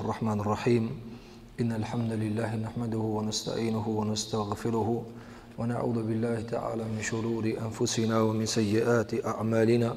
الرحمن الرحيم إن الحمد لله نحمده ونستعينه ونستغفره ونعوذ بالله تعالى من شرور أنفسنا ومن سيئات أعمالنا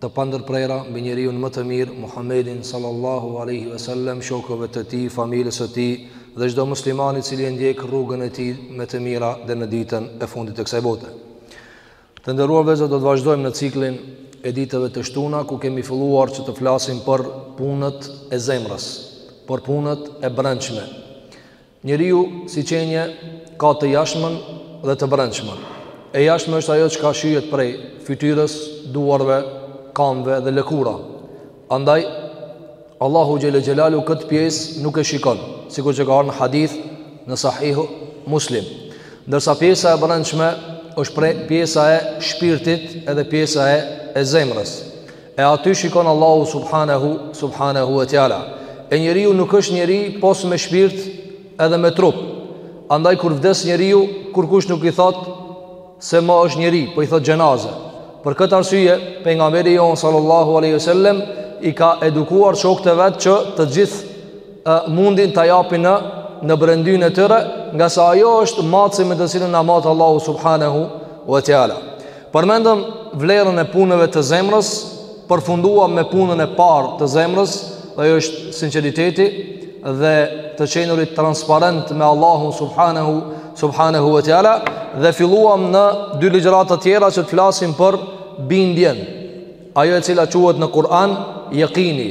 të pandërprera mbi njeriun më të mirë Muhammedin sallallahu alaihi wasallam shokëve të tij familjes së tij dhe çdo muslimani i cili e ndjek rrugën e tij me të mira deri në ditën e fundit të kësaj bote të nderuar vëllezër do të vazhdojmë në ciklin e ditëve të shtuna ku kemi filluar që të flasim për punët e zemrës për punët e brendshme Njeriu, si qenie, ka të jashtmën dhe të brendshmën. E jashtmja është ajo çka shihet prej fytyrës, duarve, kamve dhe lëkura. Andaj Allahu xhele xhelalu këtë pjesë nuk e shikon, sikur që ka ardhur në hadith në Sahih Muslim. Ndërsa pjesa e brendshme është prej pjesa e shpirtit edhe pjesa e e zemrës. E aty shikon Allahu subhanahu subhanahu wa taala. E njeriu nuk është njeri pos me shpirt edhe me trup. Andaj kur vdes njeriu, kurkush nuk i thot se më është njeri, po i thot xhenaze. Për këtë arsye, pejgamberi jon sallallahu alaihi wasallam i ka edukuar shokët e vet që të gjithë e, mundin ta japin në në brendinë e tyre, ngase ajo është matësi me të cilën na mat Allahu subhanahu wa taala. Përmendëm vlerën e punëve të zemrës, përfunduam me punën e parë të zemrës, dhe ajo është sinqeriteti dhe të qenurit transparent me Allahun subhanahu subhanahu wa taala dhe filluam në dy ligjërata tjera që të flasim për bindjen, ajo e cila quhet në Kur'an yaqini.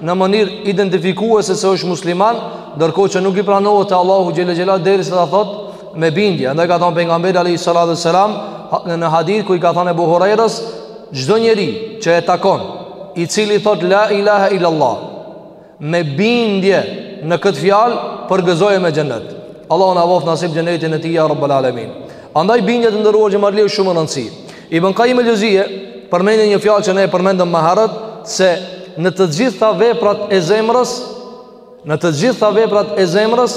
në mënyrë identifikuese se është musliman, ndërkohë që nuk i pranohet te Allahu xhela xhela derisa ta thot me bindje. Andaj ka thënë pejgamberi alayhi salatu wasalam në hadith ku i ka thënë Abu Hurairës, çdo njeri që e takon, i cili thot la ilaha illa Allah, me bindje në këtë fjalë përgëzoje me xhenet. Allahu na bëftë nasip xhenetin e tij ya rabbul alamin. Andaj bindja të nderuar që merr shumë rëndësi. Ibn Qayyim al-Juzeyy përmend një fjalë që ne e përmendëm më herët se në të gjitha veprat e zemrës, në të gjitha veprat e zemrës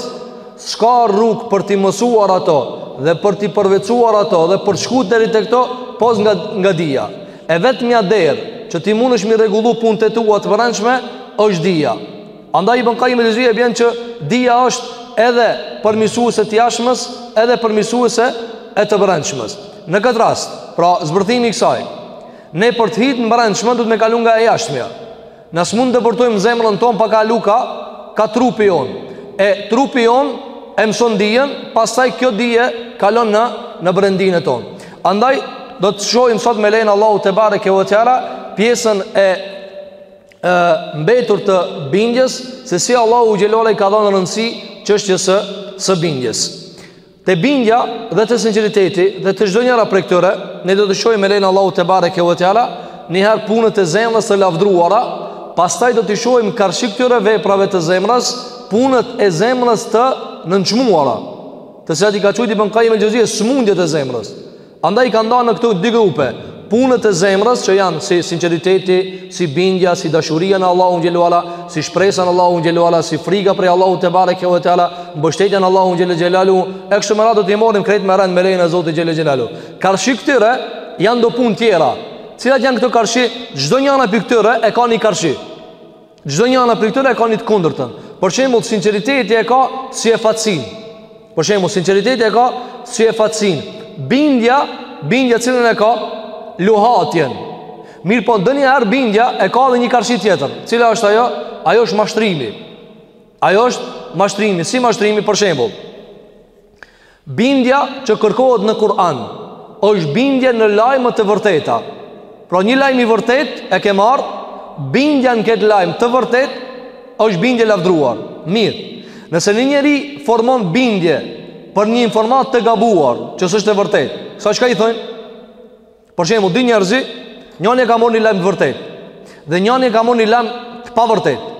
s'ka rrugë për t'i mësuar ato dhe për t'i përvetësuar ato dhe për të shkuar deri te këto pos nga nga dija. E vetmja derë që ti mundesh mi rregullu punët e tua të brendshme është dija. Andaj Ibn Qayyim al-Juzeyri e bën që dija është edhe përmirësuese e të jashtmes, edhe përmirësuese e të brendshmes. Në këtë rast, pra zbërthimi i kësaj, ne për të hyrë në të brendshmen duhet me kalu nga e jashtmja. Na s'mund të depërtojmë në zemrën tonë pa kalu ka ka trupi jon. E trupi jon e mëson dijen, pastaj kjo dije kalon në në brendinë tonë. Andaj do të shohim sot me lejen e Allahut te bareke ve teala pjesën e e mbetur të bindjes se si Allahu xhele ala i ka dhënë rëndësi çështjes së, së bindjes te bindja dhe te sinqeriteti dhe te çdo njëra prej këtyre ne do t'i shohim me lejen e Allahut tebareke ve teala njëherë punët e zemrës të lavdëruara pastaj do t'i shohim karshi këtyre veprave të zemrës punët e zemrës të nënçmuara të cilat i ka qujt Ibn Kajim el Xhevzije sëmundjet e zemrës Andaj ka nda në këto dy grupe, punët e zemrës që janë si sinqeriteti, si bindja, si dashuria në Allahun xhele ve ala, si shpresa në Allahun xhele ve ala, si frika prej Allahut tebareke ve teala, mbështetja në Allahun xhele xhelaluhu, e kështu me radhë do t'i marrim krejt me rend me lejen e Zotit xhele xhelaluhu. Karshi këtyre janë do punë tjera. Cilat janë këto karshi? Çdo njëra prej këtyre e ka një karshi. Çdo njëna prej këtyre e ka një të kundërtën. Për shembull, sinqeriteti e ka syefaqësinë. Për shembull, sinqeriteti e ka syefaqësinë. Bindja, bindja cilën e ka luhatjen. Mirëpo, ndonjëherë bindja e ka dhe një karshi tjetër. Cila është ajo? Ajo është mashtrimi. Ajo është mashtrimi. Si mashtrimi, për shembull. Bindja që kërkohet në Kur'an është bindje në lajme të vërteta. Pra një lajm i vërtetë e ke marr, bindja në këtë lajm të vërtetë është bindje e lavdëruar. Mirë. Nëse një njeri formon bindje për një informatë të gabuar, që s'është e vërtetë, çka i thonë? Për shembull, dy njerëz, njani e ka marrë një lajm të vërtetë dhe njani e ka marrë një lajm të pavërtetë.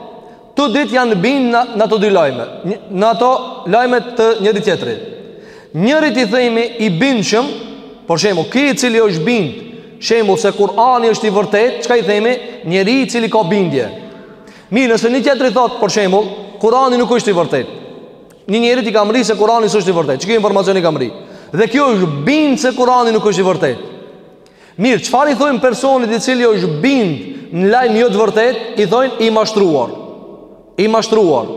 Të dytë janë bind në, në ato dy lajme, në ato lajme të njëri tjetrit. Njërit i themi i bindshëm, për shembull, ky i cili është bind, shembull se Kur'ani është i vërtetë, çka i themi? Njeri i cili ka bindje. Mirë, nëse një tjetri i thotë, për shembull, Kur'ani nuk është i vërtetë. Njërit i ka mrri se Kurani s'është i vërtetë. Që ky informacion i ka mrri? Dhe ky është bind se Kurani nuk është i vërtetë. Mirë, çfarë i thojnë personit i cili është bind në lajm jo të vërtetë? I thojnë i mashtruar. I mashtruar.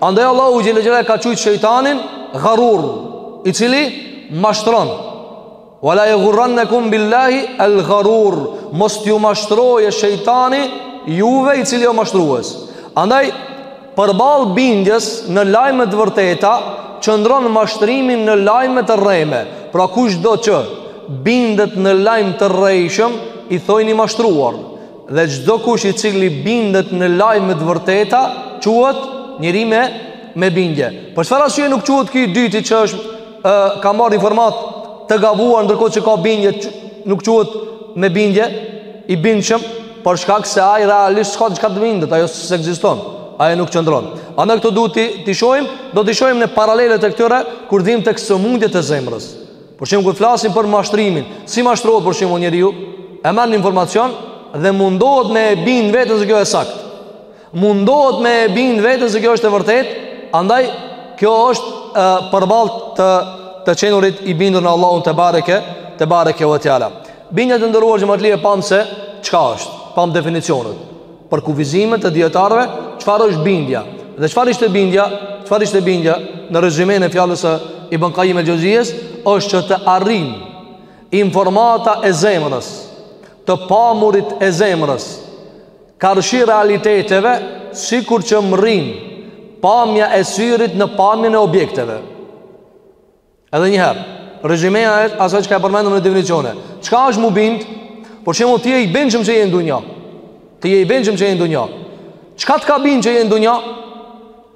Andaj Allahu xhele xhelaluhu e ka qujt shejtanin gharur, i cili mashtron. Wala jegurrannekum billahi el gharur Mos t'ju mashtroje shejtani juve i cili o mashtrues Andaj përballë bindjes në lajme të vërteta Qëndron mashtrimi në lajme të rreme Pra kushdo që bindet në lajm të rrejshëm I thojnë i mashtruar Dhe çdokush i cili bindet në lajme të vërteta Quhet njeri me, me bindje Për çfarë arsye nuk quhet ky i dyti që është ë ka marr informatë të gabuar ndërkohë që ka bindje nuk quhet me bindje i bindshëm për shkak se ai realisht s'ka çka të bindet, ajo s'ekziston, ajo nuk qëndron. Andaj këto duhet t'i shohim, do t'i shohim në paralelet e këtyre kur vijmë tek sëmundjet e zemrës. Për shembull kur flasim për mashtrimin, si mashtrohet për shembull njeriu? E merr informacion dhe mundohet me e bind veten se kjo është saktë. Mundohet me e bind veten se kjo është e vërtetë, andaj kjo është e, përballë të të qenurit i bindur në Allahun tebareke tebareke ve teala. Bindja të nderuar që ma t'lirë pamë se çka është, pamë definicionet, përkufizimet e dijetarëve, çfarë është bindja? Dhe çfarë ishte bindja? Çfarë ishte bindja? Në rezymenë e fjalës së Ibn Qayyim al-Jawziyyes është që të arrijë informata e zemrës, të pamurit e zemrës, Karshi realiteteve, sikur që mrrin pamja e syrit në pamjen e objekteve. Edhe një herë, rezymeja e asaj çka e përmendëm në definicione. Çka është m'u bind? Për shembull ti je i bindshëm që je në dunja. Ti je i bindshëm që je në dunja. Çka të ka bind që je në dunja?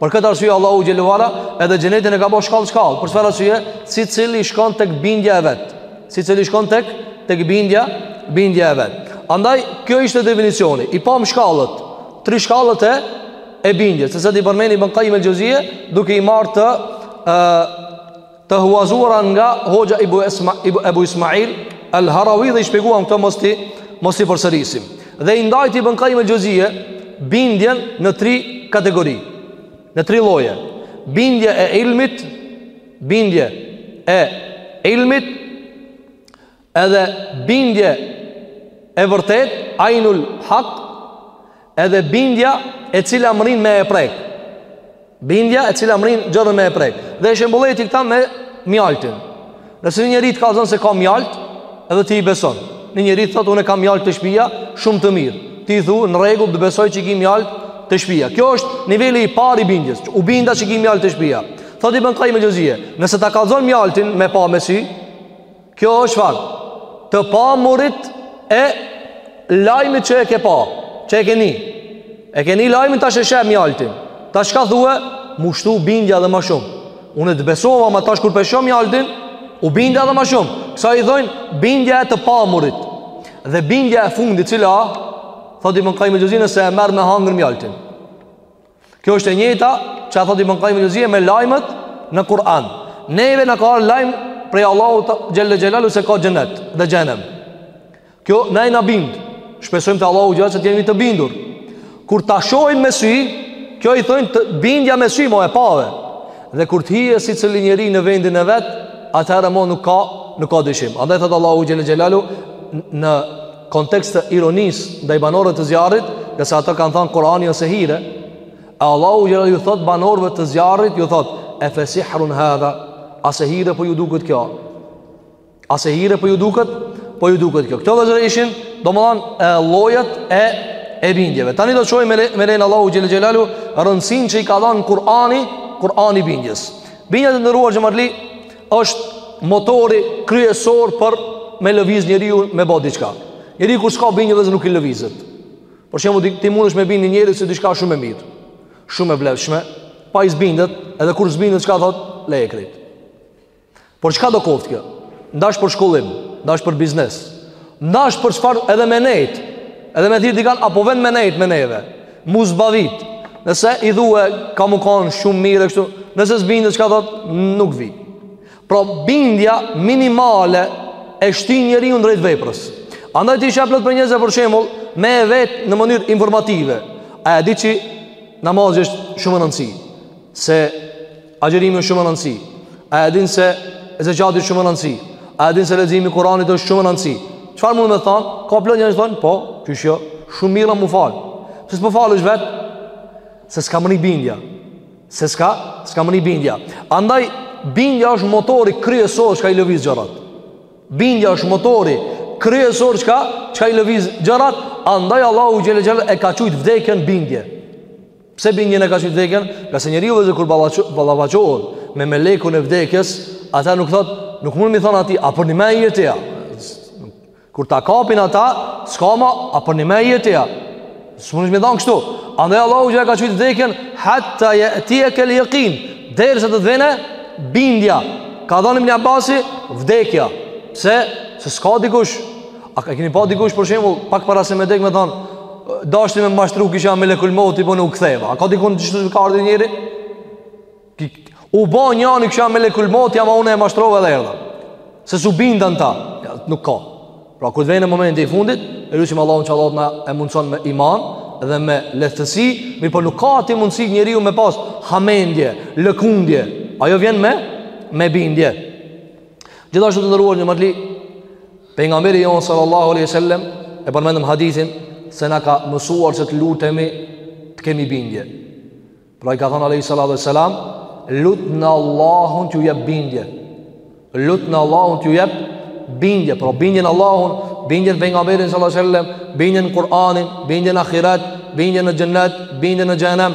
Për këtë arsye Allahu xhel-le ve ala edhe xhenetin e ka bo shkallë shkallë, për çfarë arsye? Secili shkon tek bindja e vet. Secili shkon tek tek bindja, bindja e vet. Andaj kjo ishte definicioni. I pamë shkallët, tri shkallët e e bindjes. Se si i përmendi Ibn Qayyim el-Jawziyye duke i marrë të ë të huazuara nga Hoxha Ebu Isma, Ebu Ebu Ismail El Harawi dhe i shpjeguam këto mos t'i, mos t'i përsërisim. Dhe i ndajti Ibn Qayyim el-Jawziyye bindjen në tri kategori, në tri lloje. Bindja e ilmit, bindje e ilmit edhe bindje e vërtetë ainul hak edhe bindja e cila mrrin me e prek bindja e cila mrrin gjënë me e prek dhe e shembulloi këtë me mjaltin nëse një njeri të kallzon se ka mjaltë edhe ti i beson një njeri thotë unë kam mjaltë te shpia shumë të mirë ti i thu në rregull të besoj që i ki mjaltë te shpia kjo është niveli i parë i bindjes u binda që i ki mjaltë te shpia thotë Ibn Qayyim el-Jawziyye nëse ta kallzon mjaltin me pa me sy Kjo është farë Të pamurit e lajmit që e ke pa Që e ke ni E ke ni lajmit tash e sheh mjaltin Tash çka thue M'u shtu bindja edhe ma shumë Unë të besova ama tash kur pe shoh mjaltin U binda edhe ma shumë Kësaj i thojnë bindja e të pamurit Dhe bindja e fundit cila Thotë Ibn Qayyim el-Jawziyye nëse e merr me hangër mjaltin Kjo është e njëjta që a thot Ibn Kajjim Xhevzije me lajmet në Kur'an. Neve na ka ardh lajm prej Allahut xhelle xhelaluhu se ka xhennet dhe xhehennem. Kjo ne na bind. Shpresojmë te Allahu xhelaluhu se të jemi të bindur. Kur ta shohim me sy, kjo i thojnë të bindja me sy, mo e pave. Dhe kur të hije secili njeri në vendin e vet, atëherë mo nuk ka, nuk ka dyshim. Andaj thotë Allahu xhelaluhu në kontekst të ironisë ndaj banorëve të zjarrit, ngase ata kanë thënë Kur'ani osht sihr. E Allahu xhelle ju thot banorëve të zjarrit, ju thot efe sihrun hadha, a sihr po ju duket kjo? A sihr po ju duket? Po ju duket kjo. Këto vllezër ishin, domthon, llojet e e bindjeve. Tani do të shohim me lejen e Allahut xhelle xhelaluhu rëndësinë që i ka dhënë Kur'ani, Kur'ani bindjes. Bindja të nderuar xhematli është motori kryesor për me lëviz njeriu me bë diçka. Njeriu kur s'ka bindje vllezër nuk i lëvizet. Për shembull, ti mundesh me bind ni njeri se diçka shumë e mirë, shumë e vlefshme, po ai s'bindet, edhe kur s'bindet çka thot, le e krejt. Por çkado koftë kjo? Ndash për shkollim, ndash për biznes, ndash për çfarë edhe me nejt, edhe me thirr dikan a po vjen me nejt me neve. Mu zbavit Nëse i thue ka mu konë shumë mirë kështu Nëse s'bindet çka thot nuk vi Pra bindja minimale e shti njeriun drejt veprës Andaj ti i sheh plot prej njerëzve për shembull Me e vet në mënyrë informative A e di qi namazi është shumë me rëndësi Se Agjërimi është shumë me rëndësi. A e din se zekati është shumë me rëndësi? A e din se leximi i Kuranit është shumë me rëndësi? Çfarë mundet me thon? Ka plot njerëz thon, po, qysh jo, shumë mirë m'u fal. Pse s'po falesh vet? Se s'ka mrri bindja. Se s'ka, s'ka mrri bindja. Andaj bindja është motori kryesor çka i lëviz gjërat. Bindja është motori kryesor çka i lëviz gjërat, andaj Allahu xhelle xhelaluhu e ka qujt vdekjen bindje. Pse bindjen e ka qujt vdekjen? Ngase njeriu vllezër kur ballafaqohet me melekun e vdekjes, ata nuk thot, nuk mund mi thon atij, a përnime je ti a? Kur ta kapin ata, s'ka ma, a përnime je ti a? S'mundesh mi thon kështu. Andaj Allahu xhelle e ka qujt vdekjen, hatta je'tijekel jekin, derisa të të vjen bindja. Ka thon Ibn Abbasi, vdekja. Pse, se s'ka dikush, A ka keni pa dikush për shembull pak para se me dek me thon dashni me mashtru kisha melekul mevti po nuk ktheva. A ka dikun që të ka ardhur njëri? Ki, u bë një anë kisha melekul mevti ama unë e mashtrova edhe erdha. Se s'u binda n'ta. Ja, nuk ka. Pra kur vjen në momentin e fundit, e lutim Allahun që Allahu na e mundson me iman dhe me lehtësi, mirëpo nuk ka atë mundësi njeriu me pas hamendje, lëkundje. Ajo vjen me me bindje. Gjithashtu të nderuar xhematli Pejgamberi jonë sallallahu alaihi wasallam e përmendëm hadithin se na ka mësuar që të lutemi të kemi bindje. Pra i ka thënë alaihi salatu wasallam, lutne Allahun t'ju jep bindje. Lutne Allahun t'ju jep bindje, pra bindje n'Allahun, bindje n'pejgamberin sallallahu alaihi wasallam, bindje n'Kur'anin, bindje n'ahiret, bindje në xhennet, bindje në xhehenem,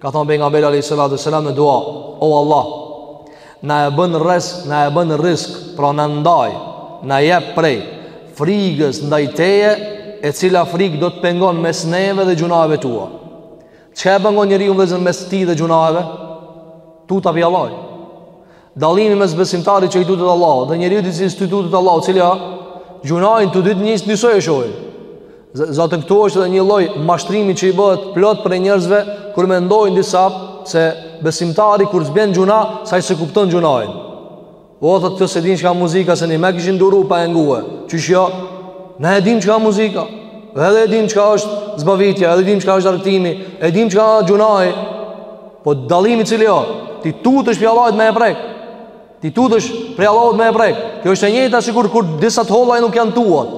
Ka thonë pejgamberi alaihi salatu wasallam në dua O Allah Na e bën rrisk, na e bën rrisk Pra na ndaj, na jep prej Frigës ndaj teje E cila frigë do të pengon mes neve dhe gjunaheve tua Çka e pengon njeriun vëllezër mes tij dhe gjunaheve Tuta pi Allahit Dallimi mes besimtarit që i tutet Allahut dhe njeriut i cili s'i tutet Allahut, cili a? Gjunahin të dytë njës njësoj e shohin. Zatën këtu është edhe një lloj mashtrimi që i bëhet plot prej njerëzve kur mendojnë disa se besimtari kur s'bën gjunah, se ai s'e kupton gjunahin. O, po, thotë ti s'e din çka a muzika, se nime s'kishe duru pa e ngu. Qysh jo? E din çka a muzika. Edhe e din çka është zbavitja, edhe e din çka është argëtimi, e din çka a gjunahi. Po dallimi cili o Ti tutesh pi Allahit me e prek Ti tutesh pi Allahit me e prek Kjo është e njëjta sikur, kur disa t'holla nuk janë tuat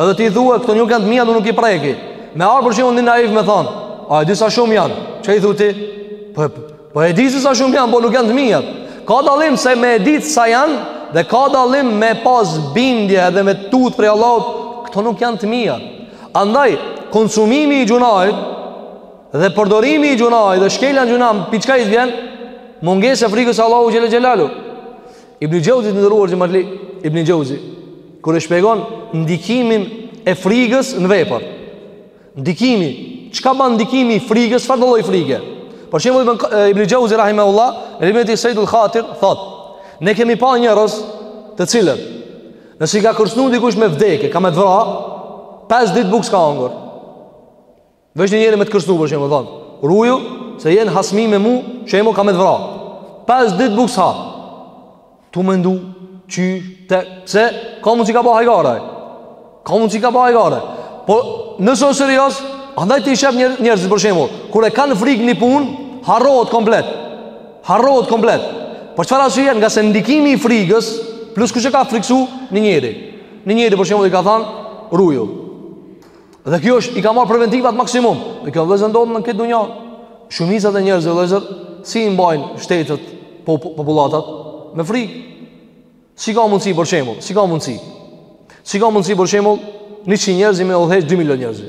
Edhe ti thua këto nuk janë të mija nuk i preki Me ardh për shembull një naiv me than A e di sa shumë janë Çka i thu ti Po, po e di se sa shumë janë Po nuk janë të mija Ka dallim se me e ditë sa janë Dhe ka dallim me pas bindje Dhe m'u tut pi Allahit Këto nuk janë të mija Andaj konsumimi i gjunahit Dhe përdorimi i gjunahit dhe shkelja në gjunah, pi çka i vjen? Mungesë e frigës Allahu xhel xhelalu. Ibn Jauzi të nderuar xhematli, Ibn Jauzi kur e shpjegon ndikimin e frigës në vepër. Ndikimi, çka bën ndikimi i frigës, çfarëdo lloj frige? Për shembull Ibn Jauzi rahimahullah, në librin e tij Saidul Khatir thot, ne kemi pa njerëz të cilët nëse i ka kërcënuar dikush me vdekje, kam me t'vra, 5 ditë bukë s'ka hangur. Veç një njeri me të kërcnu për shembull me thonë Ruju se je n'hasmi me mu Shembull kam me të vra Pes dit buk s'ha Tu mendu Qysh Te Pse Ka mundsi ka ba hajgare Ka mundsi ka ba hajgare Po Nëse o serioz Andaj ti i sheh njer, njerëzit për shembull Kur e kanë frik një pun Harrohet komplet Harrohet komplet Për çfarë arsyje Ngase ndikimi i frigës Plus kush e ka friksu Një njeri Një njeri për shembull i ka thanë Ruju Dhe kjo është i ka marrë preventivat maksimum. Dhe kjo vllezër ndodh në këtë dunja. Shumica e njerëzve vllezër, si i mbajnë shtetet, po, po, popullatat, me frikë. Si ka mundësi, për shembull, si ka mundësi. Si ka mundësi, për shembull, 100 njerëz me udhëheq 2 milion njerëz.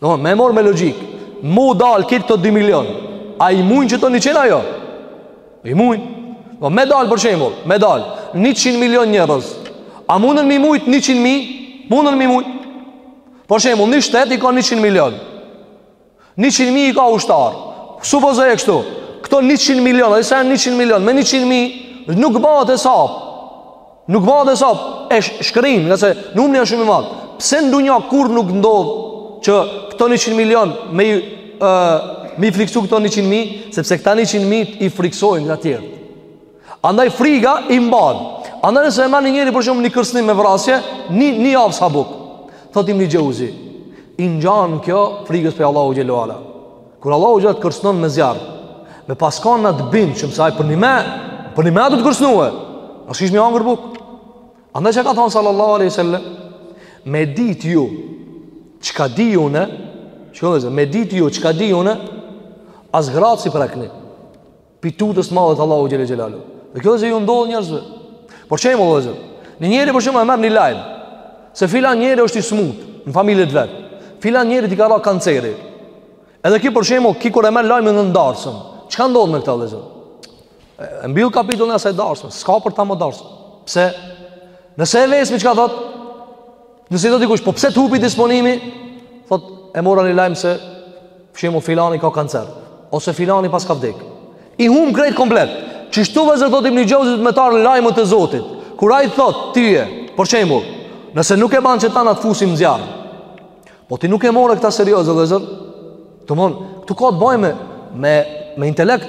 Domethënë, me e marrë me logikë, me u dalë këta 2 milion, a i mujn qeta 100 a jo? I mujt. Po me dal për shembull, me dal 100 milion njerëz. A mundën m'i mujt 100 mijë? Mundën m'i mujt. Për shembull, një shtet i ka 100 milion. 100 mijë i ka ushtar. Supozoje kështu. Këto 100 milion, edhe sa janë 100 milion, me 100 mijë nuk bahet hesap. Nuk bahet hesap, e shkrinë, ngase numri është shumë i madh. Pse në dunja kur nuk ndodh që këto 100 milion me i, e, me i friksu këto 100 mijë, sepse këta 100 mijë i friksojnë ata tjerë. Andaj friga i mban. Andaj nëse e merr një njeri për shembull një kërcnim me vrasje, një, një javë s'ha bukë. Thotë Ibni Xheuzi. I ngjan kjo frigës prej Allahu xhelle ve ala. Kur Allahu xha të kërcënon me zjarr, me pas kanë na të bindshëm se ai për një me, për një me ta të kërcënue, s'kish me hangër bukë. Andaj që ka thonë sallallahu aleyhi wa sallam, me ditë ju, çka di unë, çka di unë, me ditë ju, çka di unë, as gratë s'i prekni. Pi tutës s'madhe të Allahu Xhelle Xhelaluhu Dhe kjo vllezër ju ndodh njërzve Për shembull vllezër Një njeri për shembull e merr një lajm Se filan njeri është i smut Në familje t'vet Filan njerit i ka ra kanceri Edhe ki për shembull Ki kur e merr lajmin n'darsëm Çka ndodh me këta vllezër E mbil kapitullin e asaj darsëm S'ka për ta më darsëm Pse Nëse e vesmi çka thotë Nëse i thotë dikush, po pse të hupi disponimi? Thotë, e mora një lajm se p'shembull filani ka kancer, ose filani paska vdek. I hum krejt komplet. Qështu vllezër thotë Ibni Xheuzi duhet me marrë lajmet e Zotit. Kur ai thotë, tyje, për shembull, nëse nuk e ban qeta na të fusim n'zjarr. Po ti nuk e morre këta serioze, vllezër. D'mthonë, këtu ka të bajme me, me intelekt.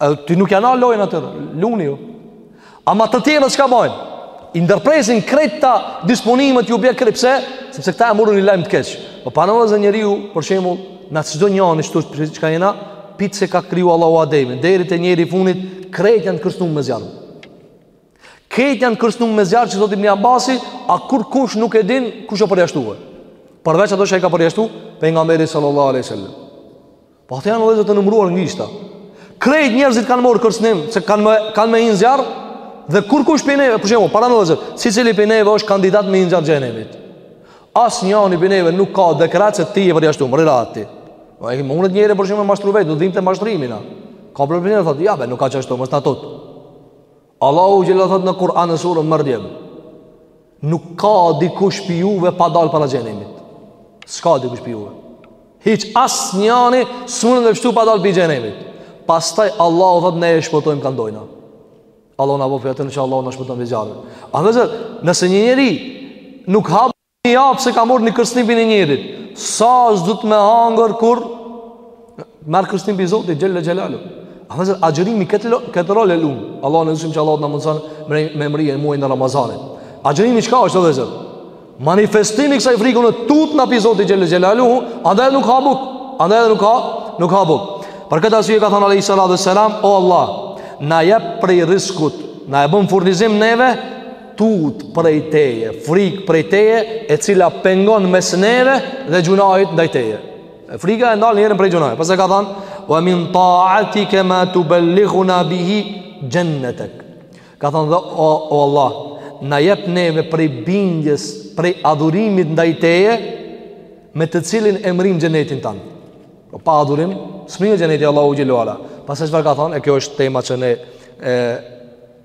E ti nuk ja nal lojën atyre, luni ju. Ama të tjerët çka bajnë? I ndërpresin krejta disponimi ju bje krejt, pse? Sepse këta e morën një lajm të keq. Po paramendoje se njeriu, për shembull, na çdo njani ashtu çka jena, pi se ka kriju Allahu Ademin, deri te njeri i fundit, krejt janë kërcënuar me zjarr. Krejt janë kërcënuar me zjarr siç thotë Ibn Abbasi, e kurrkush nuk e din kush o përjashtue. Përveç ato që i ka përjashtu pejgamberi sallallahu alaihi wasallam. Po ato janë vëllezër të numëruar në gishta. Krejt njerëzit kanë marrë kërcënim se kanë me kanë me hi n'zjarr dhe kurrkush prej neve, për shembull, prap vëllezër, secili prej neve është kandidat me hi n'zjarr xhenemit. Asnjëri prej neve nuk ka dekret se ti je i përjashtuar, rri rahat ti. Po ai munet njeri për shembull me mashtru veten, vjen te mashtrimi. Ka prej neve thotë, ja be, nuk ka qashtu, mos na tut. Allahu xhelle thotë në Kur'an në surën Merjem Nuk ka dikush pi juve pa dalë para xhenemit S'ka dikush pi juve Hiç asnjani s'mundet me pështu pa dalë pi xhenemit Pastaj Allahu thotë ne e shpëtojmë kënd dojna Allahu na boftë pi atyne që Allahu na shpëton pi zjarrit A vllezër, nëse një njeri nuk hapë Një javë se ka marrë një kërcnim prej një njerit Sa s'duhet me hangër kur merr kërcnim prej Zotit, xhel-le xhelaluhu A vllezër, agjërimi këtë, këtë rol e lun Allahun e lusim që Allahu të na mundëson me, me mrri muajin e Ramazanit Agjërimi çka është vllezër Manifestim i kësaj frikën e tutën prej Zotit, xhel-le xhelaluhu Andaj edhe nuk ha buk Andaj edhe nuk ha, nuk ha buk Për këtë arsye ka thonë alejhi salatu ve selam O Allah, na jep prej riskut Na e bën furnizim neve tut prej teje, frikë prej teje e cila pengon mes neve dhe gjunahit ndaj teje. E frika e ndal njerin prej gjunahit. Pastaj ka thanë, wa min taatike ma tubellighuna bihi xhennetek. Ka thanë dhe, o, o Allah, na jep neve prej bindjes, prej adhurimit ndaj teje, me të cilin e mrrijmë xhenetin tan. Po pa adhurim, s'mrrihet xheneti i Allahut xhel-le ve ala. Pastaj çfarë ka thanë, e kjo është tema që ne e,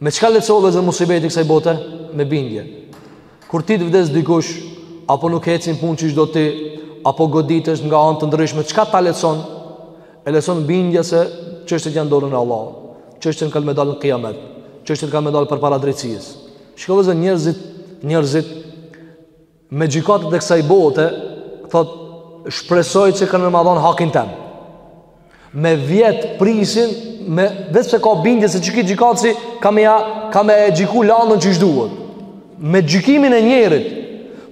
Me çka lehtsohet vllezër musibeti i kësaj bote? Me bindje. Kur ti të vdes dikush, apo nuk hecin punët qysh do ti, apo goditesh nga anë të ndryshme, çka ta lehtson? E lehtson bindja se çështjet janë n'dorën e Allahut, çështjet kanë me dalë në kijamet, çështjet kanë me dalë përpara drejtësisë. Shiko vllezër njerëzit, njerëzit, me gjykatat e kësaj bote, thot, shpresoj se kanë me ma dhon hakin tem. Me vjet prisin, me vjet, se ka bindje se qiky gjykatësi, ka me, ja, ka me gjyku landën qysh duhet. Me gjykimin e njerit,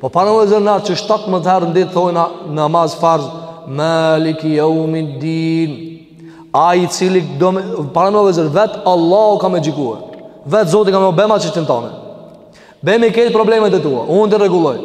po paramendo vllezër na që shtatëmbëdhjetë herë në ditë thojna n'namaz farz, maliki jaumid din, ai i cili, do me, paramendo vllezër, vetë Allahu ka me gjykuar, vetë Zoti ka me, o bema çështjen tane. Bemi këto problemet e tua, unë t'i rregulloj.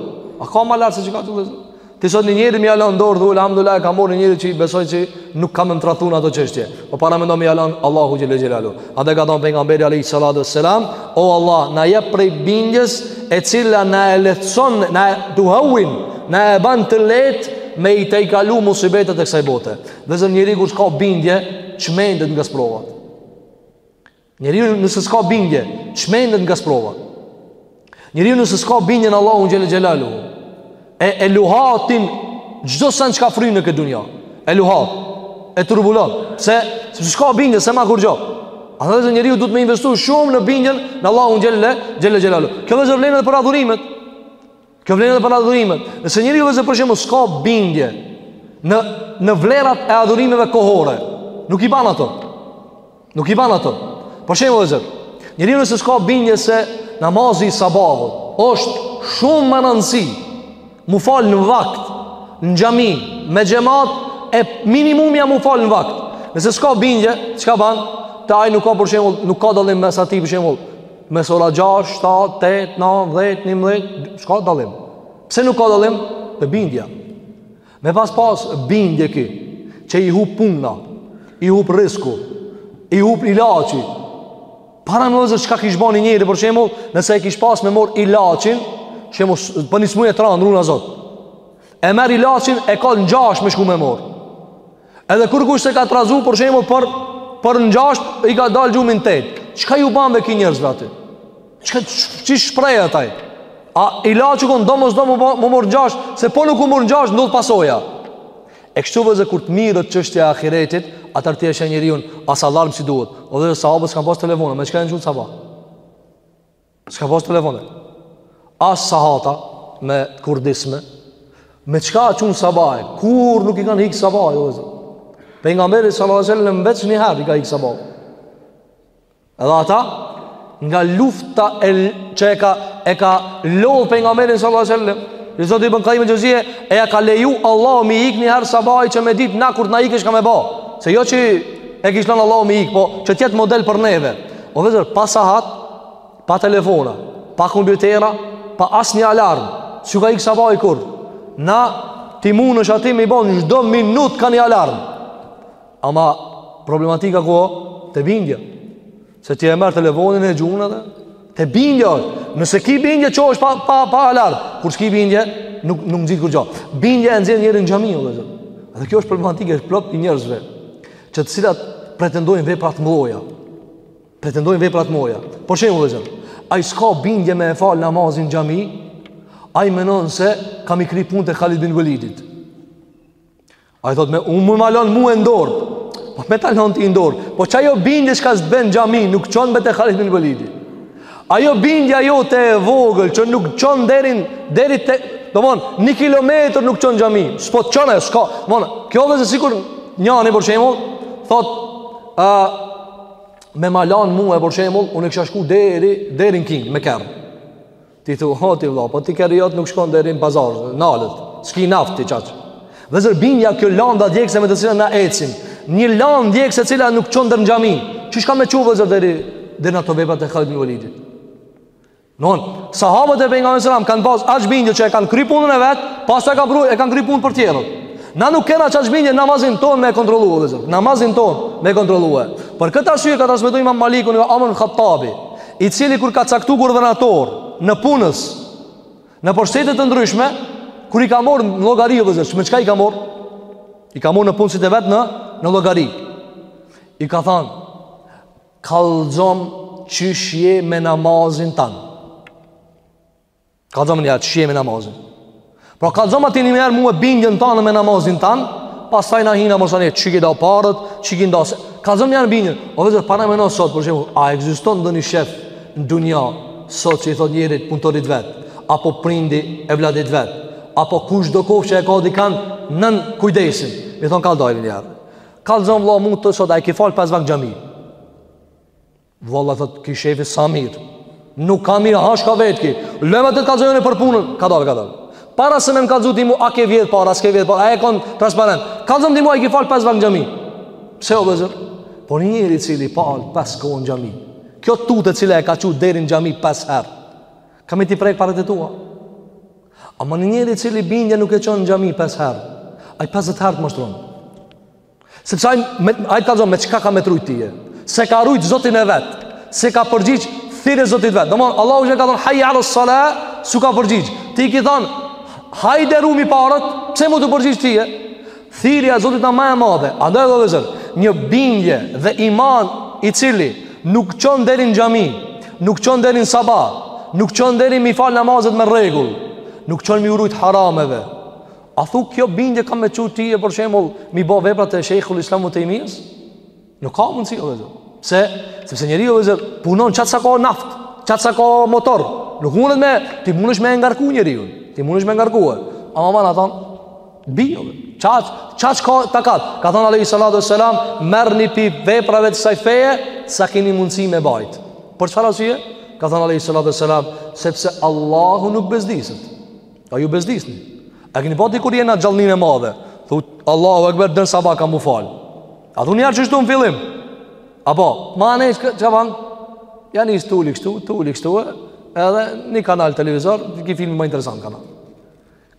A ka ma lart se qikjo vllezër? Ti sot një njerit me ja lon n'dorë, thua alhamdulillah, ka marrë një njeri që i besoj se nuk ka me m'tradhtu në ato çështje. Po paramendo me ja lon Allahut xhel-le xhelaluhu. A dhe ka thënë pejgamberi alayhi salatu wassalam, o Allah, na jep prej bindjes e cila na e lehtëson, na e tuhawin, na e bën të lehtë me i tejkalu musibetet e kësaj bote. Vllezër njeri kur s'ka bindje, çmendet nga sprovat. Njeriu nëse s'ka bindje, çmendet nga sprova. Njeriu nëse s'ka bindje në Allahun xhel-le xhelaluhu, e e luhatin çdo sen çka fryn në këtë dunja. E luhat, e turbulon, se s'ka bindje, s'e ma kurgjo. A vllezër njeriu duhet me investu shumë në bindjen në Allahun xhel-le xhelaluhu. Kjo vllezër vlen edhe për adhurimet. Kjo vlen edhe për adhurimet. Nëse njeriu vllezër për shembull s'ka bindje në në vlerat e adhurimeve kohore, nuk i ban ato. Nuk i ban ato. Për shembull vllezër, njeriu nëse s'ka bindje se namazi i sabahut është shumë me rëndësi m'u fal në vakt në xhami me xhamat e minimumi ja m'u fal në vakt. Nëse s'ka bindje, çka ban? Te ai nuk ka për shembull, nuk ka dallim mes atij për shembull Me u çu ora 6, 7, 8, 9, 10, 11, çka dallim? Pse nuk ka dallim? Te bindja. Me pas pas bindje ti, që i hup puna, i hup risku, i hup ilaçi. Paramendo vllezër, çka kish ba ni njeri, për shembull, nëse e kish pas me marr ilaçin, shembull, për një smuje t'ran, na ruaj Zot. E merr ilaçin, e ka në gjash me shku me marr. Edhe kurkush s'e ka trazu për shembull por, për në gjasht i ka dalë gjumi në tetë. Çka ju ban ve ti njeri, vllezër, ati? Çka i shpreh ati? Ai ilaçi u kon domosdo m'u marr në gjasht, se po nuk u morr në gjasht, ndodh pasoja. E kështu vllezër kur të merret çështja e ahiretit, atëher ti je si njeriu, as alarm s'i duhet. Edhe sahabët s'kanë pas telefona, me çka janë çu n'sabah? S'ka pas telefona. As sahata me t'kurdisme. Me çka janë çu n'sabah? Kurr nuk i ka hik sabahi, vllezër. Pejgamberit sallallahu alejhi wasallam veç një herë i ka hik sabahi. Edhe ata nga lufta që e ka e ka lodh pejgamberin sallallahu alejhi wasallam. E thot Ibn Kajim Xheuzije e ka leju Allahu m'i ik një herë sabahi që me dit na kur të na ik çka me ba. Se jo që e kish lënë Allahu m'i ik, po që të jetë model për neve. O vllezër, pa sahat, pa telefona, pa kompjutera, pa asnjë alarm, s'u ka ik sabahi kurr, na ti munesh aty me i bon, çdo minut ka një alarm. Ama problematika ku o, te bindja, se ti e merr telefonin e gjun edhe, te bindja është, nëse ki bindje çohesh pa, pa, pa alarm, kur s'ki bindja, nuk, nuk t'nxit kurgjo. Bindja e nxjerr njerin n'xhami, o vllezër. Dhe kjo është problematika e shtë plot njerëzve. që të cilat pretendojnë vepra të mëdha. Pretendojnë vepra të mëdha. Për shembull, vllezër, ai s'ka bindje me e fal namazin n'xhami, ai mendon se ka me i kry punët e Halid bin Velidit. Ai thot mu, mu me ma lon mu në dorë. Po me ta lënë ti në dorë. Po qajo bindje që s'të bjen n'xhami, nuk t'çon be te Halid bin Velidi. Ajo bindja jote e vogël që nuk t'çon deri deri te, domthon, 1 kilometër nuk t'çon n'xhami. S'po të çon askah. Domthon, kjo vllezër sikur njani për shembull thot ë uh, me ma lan mua për shembull, unë kisha shku deri deri në Kinë me kerr. Ti thu, o ti vëlla, po ti kerri jot nuk shkon deri në pazar, nalet. S'ki naft ti qaq. Vllezër bindja kjo landa djegse me të cilën na ecim. Një landë djegse e cila nuk t'çon der n'xhami. Qysh ka me t'çu vllezër deri deri në ato vepra të Halid ibn Velidit. Don, sahabët e pejgamberit sallallahu kanë pas aq bindje që e kanë kry punën e vet, pastaj e kanë kry punë për tjerët. Na nuk kena qaq bindje namazin ton me kontrollu vllezër. Namazin ton me kontrollu. Për këtë arsye ka transmetu Imam Maliku nga Omer ibn Hattabi, i cili kur ka caktu guvernator nëpunës Nëpër shtete të ndryshme, kur i ka marrë në llogari, o vllezër, me çka i ka marrë? I ka marrë nëpunësit e vet në, në llogari. I ka thanë, kallëzom qysh je me namazin tan. Kallëzom njiherë, qysh je me namazin. Pra kallëzom ti njiherë mue bindjen tane me namazin tan, pastaj na hina mënej qysh i ki nda paret, qysh i ki nda se. Kallëzom njat bindjen, o vllezër, paramenoje sot, për shembull, a ekziston ndonjë shef në dunja, Sot që i thot njerit punëtorit vet Apo prindi evladit vet Apo kushdo koftë që e ka dikan Nën kujdesin Me i thonë kadal njiherë Kallëzom vlla mu ti sot A i ki falë pesë vakt n'xhami Vlla thot ky shefi s'a mirë Nuk ka mirë hash ka vetë ki Lemë të të kallëzoj për punën Kadal kadal Para se me më kallëzu ti mu A ke vjedh pare A s'ke vjedh pare A je konë transparent Kallëzom ti mu A i ki falë pesë vakt n'xhami Pse o vllezër Po njeri i cili fal pesë kohë n'xhami Kjo tutë e cila e ka çu deri në xhami pesë herë. Ka me t'i prek paret e tua. Ama një njeri të cilin bindja nuk e çon në xhami 5 herë Ai 50 herë të mashtron Sepse ai t'kallëzon me çka ka me t'rujt tye S'e ka rujt zotin e vet S'i ka përgjigj thirrjes zotit vet Domethon, Allahu që ka thonë hajja ales salah S'u ka përgjigj Ti ki thonë Hajde rumi paret Pse me t'u përgjigj tye Thirrja e Zotit a ma e madhe. Andaj o vllezër, një bindje dhe iman i cili nuk çon deri në xhami, nuk çon deri në sabah, nuk çon deri mi fal namazet me rregull, nuk çon m'iu rujt harameve. A thu kjo bindje ka me t'çu tye për shembull mi bo veprat e Shejhul Islam Ibn Tejmijes? Nuk ka mundësi, o vllezër. Se, sepse njeri, o vllezër, punon qaq sa ka naftë, qaq sa ka motor. Nuk mundet me, ti mundesh me e ngarku njeriun. Ti mundesh me e ngarku e. Ama mana thonë, bin, o vllezër. Qaq, qaq ka takat. Ka thonë Alejhi Salatu ve Selam, merrni pi veprave të ksaj feje, sa kini mundësi me bajtë. Për çfarë arsye? Ka thonë Alejhi Salatu ve Selam, sepse Allahu nuk bezdiset. A ju bezdisni. A kini pa ti kur jena n'gjallninë e madhe. Thot, Allahu Ekber, deri n'sabah kam m'u falë. A thu njiherë qishtu në fillim Apo, manej çka ban Ja nis tu li kështu, tu li kështu Edhe një kanal televizor Një film ma interesant kanal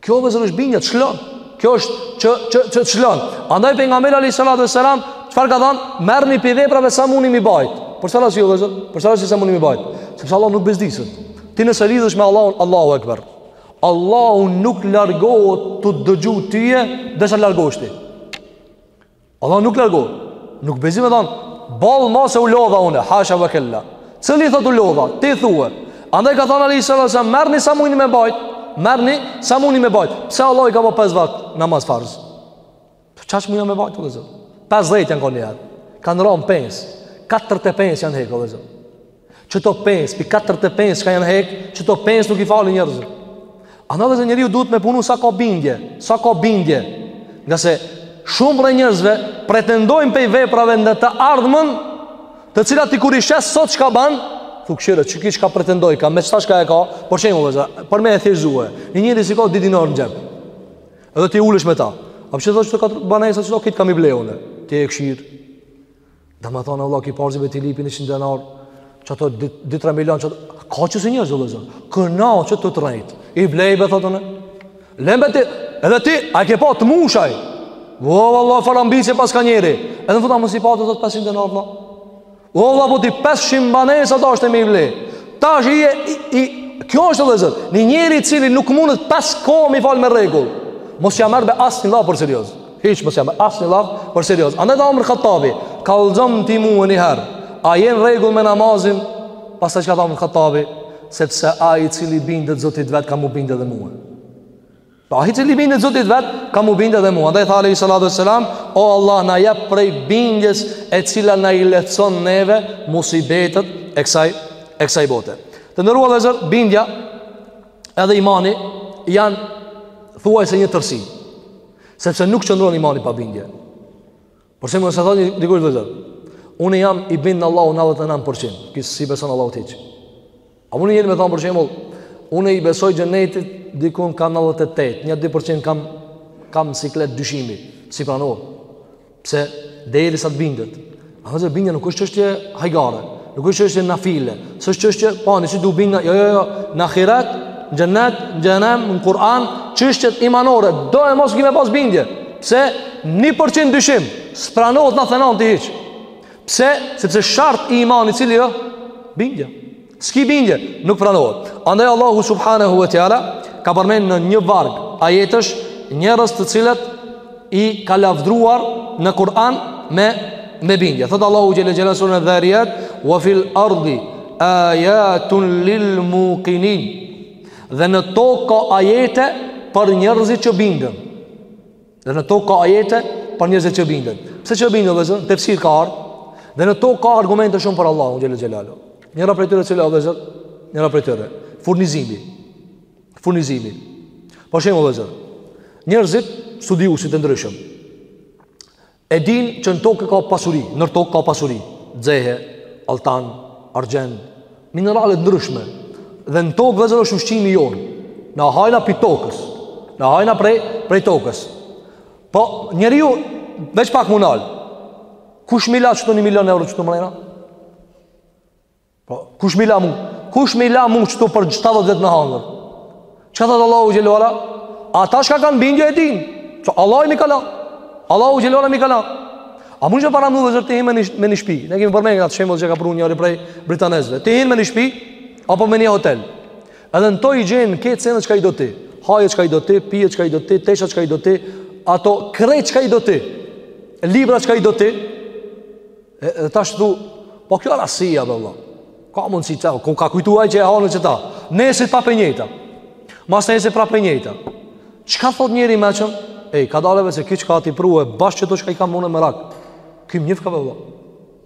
Kjo o vllezër është bindja, të shlon Kjo është që, që, që të shlon Andaj pejgamberi alejhi salatu ve selam Çfarë ka than, merrni pi veprave sa muni mi bajt Për çfarë arsye o vllezër, për çfarë arsye sa muni mi bajt Sepse Allah nuk bezdiset Ti nëse lidhesh me Allahun, Allahu Ekber Allahu nuk largohet tu dëgju tye Derisa largohesh ti Allah nuk largohet. Nuk bezdiset me thonë, boll ma se u lodha une, hasha ve kella. Cili thot u lodha, ti thue. Andaj ka thonë alejhi selam merrni sa muni me bajt, merrni sa muni me bajt. Pse Allah i ka bo 5 vakt namaz farz? Po qaq muni me bajt, o vllezër. 50 janë konë një herë. Kanë ranë n'5. 45 janë hekë, o vllezër. Qëto 5, pi 45 çka janë hek, qëto 5 nuk i falin njerëzit. Andaj se njeriu duhet me punu sa ka bindje, sa ka bindje. Ngase shumë prej njerëzve pretendojnë pej veprave në të ardhmen, të cilat i kur i sheh sot çka ban, thu kshyre, qiky çka pretendon, ka me qëta çka e ka, për shembull vllezër, për me e thjeshtëzue, një njeri s'i ka dy dinar në xhep, edhe ti ulesh me ta, a po thot çka ka banesa qëtu krejt kam i ble une, ti e kshyr, Domethënë, Allah, ki pare zi me të lyp ni denar, qato 2-3 milion, qato, ka qësi njerëz, vllezër, këna o që të të krejt, i blej be, thotë unë, le be ti, edhe ti, a ke pa të mushaj, wallah, far ambicje paska njeri, edhe fëta më si pa të thotë 500 denar, ma, wallah, po ti 500 banesa deshte me i ble, ta është i, i, i, kjo është vllezër, një njeri i cili nuk mundet 5 kohë m'i fal me rregull, mos ja merr be asnjë llaf për serioz, Hiç mos ja merr asnjë llaf për serioz. Andaj tha Omer Khattabi, kallxom ti mua një herë. A je në rregull me namazin? Pastaj çka tha Omer Khattabi? Sepse ai i cili bindet Zotit vet ka mu bindet edhe mua. Pra ai i cili bindet Zotit vet ka mu bindet edhe mua. Andaj tha alejhi salatu wasselam, o Allah na jep prej bindjes e cila na i lehtëson neve musibetet e kësaj e kësaj bote. Të ndërua vllezër, bindja edhe imani janë thuajse një tërsi. Sepse nuk qëndron imani pa bindje. Për shembull nëse thot dikush vllezër, unë jam i bindë në Allahu 99%, ky s'i beson Allahut hiç. A mun njeri me thanë për shembull, unë i besoj xhenetit dikun kah 98, nja 2% kam, kam siklet dyshimi, s'i pranohet. Pse derisa të bindet. Andaj bindja nuk është çështje hajgare, nuk është çështje nafile, s'është çështje po nëse do bindu, jo jo jo, në ahiret, në xhenet, në xhehenem, në Kur'an, çështjet imanore, doemos ki me pas bindje. Pse 1% dyshim, s'pranohet na thenon ti hiç. Pse? Sepse shart i imanit cili o? Bindja. S'ki bindje, nuk pranohet. Andaj Allahu subhanahu wa taala ka përmend në një varg ajetesh njerëz të cilët i ka lavdruar në Kur'an me me bindje. Thot Allahu xhele xhela n'suren Dhariyat, "Wa fil ardi ayatun lil muqinin." Dhe në tokë ka ajete për njerëzit që binden. Dhe në tokë ka ajete për njerëzit që binden. Pse që binden vllezër? Tefsir ka ardh. Dhe në tokë ka argumente shumë për Allahun xhele xhelalu. Njëra prej tyre cila o vllezër, njëra prej tyre, furnizimi. Furnizimi. Për shembull vllezër. Njerëzit studiuesit e ndryshëm. E dinë që në tokë ka pasuri, në tokë ka pasuri, xehe, altan, argjend, Minerale të ndryshme Dhe në tokë vëllezër është ushqimi jonë Na hajna pi tokës Na hajna prej, prej tokës Po njeriu veç pak m'u nal Kush m'i la qëtu një milion euro qëtu mrena Po kush m'i la mu Kush m'i la mu qëtu për 70 vetë me hangër Çka thotë Allahu xhele ve ala? Ata çka kanë bindje e dinë që Allahu m'i ka lanë. Allahu xhele ve ala m'i ka lanë. A mund ta paramendoni vëllezër ti hin me një shpi. Ne kemi përmend atë shembull që ka pru njëri prej britanezëve. Ti hin me një shpi apo me një hotel. Edhe në to i gjen krejt senet çka i do ti. Haje çka i do ti, pije çka i do ti, tesha çka i do ti, ato krejt çka i do ti. Libra çka i do ti. E, e tash thu, po kjo rasia dhe Allah. Ka mund si teo, ku ka kujtu aj që e hanë që ta. Nesër pra për njëta. Masnesër pra për njëta. Çka thotë njeri me qëm? E, kadale se kjo që ka ati pru e bashkë qëto çka i kam unë merak. Kjo më njefka vallah.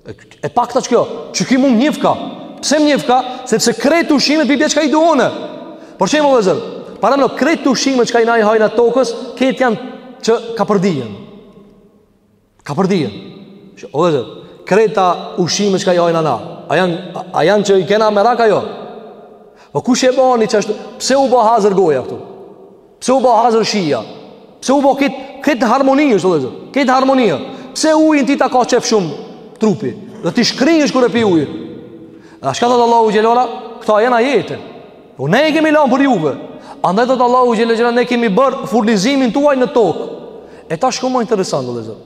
E, e pakta që kjo, që kjo më njefka. Pse më njefka? Sepse krejt ushqimet bje çka i du unë. Por që i më vëllezër? Paramendo krejt ushqimet çka na i hajna tokës, krejt janë çka përdijen. Ka për dhije. O vëllezër, krejt ushqimet çka i hajna na. A janë, a janë që i kena merak a jo? O po kush e bani qeshtu, pse u bo hazër goja këtu? Pse u bo hazër shija? Pse u bo këtë, këtë harmoni, o vëllezër, këtë harmoni? Pse ujin ti ta ka qef shumë trupi? Dhe ti shkrinesh kur e pi ujin? A çka thotë Allahu xhele ve ala? Këto janë ajete. Po ne e kemi lanë për juve. Andaj thotë Allahu xhele ve ala ne kemi bërë furnizimin tuaj në tokë. E tash çka më interesant, vëllezër.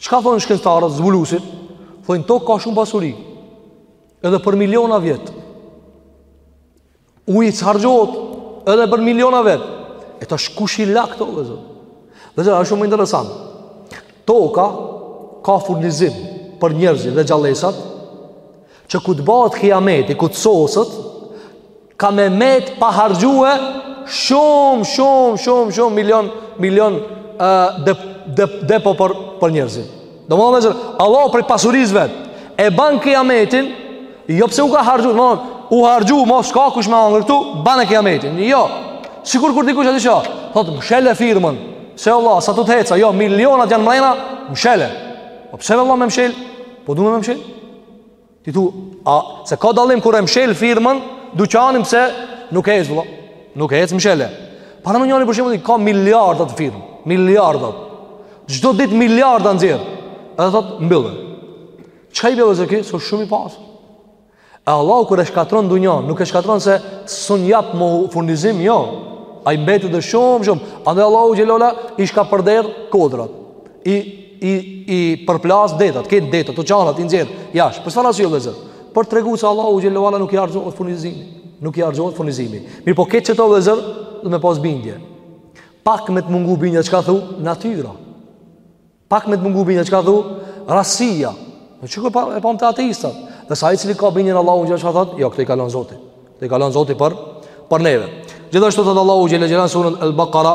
Çka thonë shkencëtarët, zbuluesit? Thonë toka ka shumë pasuri. Edhe për miliona vjetë. Ujë s'hargjohet, edhe për miliona vjetë. E tash kush i la këto, vëllezër. Vëllezër, a shumë interesant. Toka ka furnizim për njerëzit dhe gjallesat, që kur të bëhet kiameti, kur të soset, ka me met pa hargjue shumë, shumë, shumë, shumë milion, milion uh, de, de, depo për, për njerëzit. Domethënë, Allahu prej pasurisë së vet, e ban kiametin, jo pse u ka hargjue, domethënë, u hargjue, më s'ka kush me hangër këtu, bane kiametin, jo, sikur kur dikush e të shohë, thotë, mshele firmën, se vëlla, s'a tu të hec a, jo, milionat janë mrena, mshele, po pse vëlla me mshel, po du me mshel, Ti thu, a, se ka dallim kur e mshel firmën, duqanin se nuk ecë, vëlla. Nuk ecë mshele. Paramendo njëri për shembull, ka miliardat firmë, miliardat. Çdo ditë miliardat nxjerr. Edhe thotë, mbylle. Çka i bje vëllezër ky? Se është shumë i pasur. E Allahu, kur e shkatërron dunjanë, nuk e shkatërron se s'un jap më furnizim, jo. Ai mbetet edhe shumë, shumë. Andaj Allahu xhele ve ala, i shkapërderdh kodrat. I i i përplas detat, këto detat, oqeanat i nxjerr jashtë. Për çfarë arsye vllezër? Për me tregu se Allahu xhelalu ala nuk i harxhohet furnizimi, nuk i harxhohet furnizimi. Mirëpo te qeto vllezër, do me pas bindje. Pak me të mungu bindja çka thu? Natyra. Pak me të mungu bindja çka thu? Rastësia. Po çka pa e pamë te ateistat. Dhe ai i cili ka bindjen në Allahun xhelalu ala thotë, jo, këto i ka lanë Zoti. Këto i ka lanë Zoti për për neve. Gjithashtu thotë Allahu xhelalu ala në surën Al-Baqara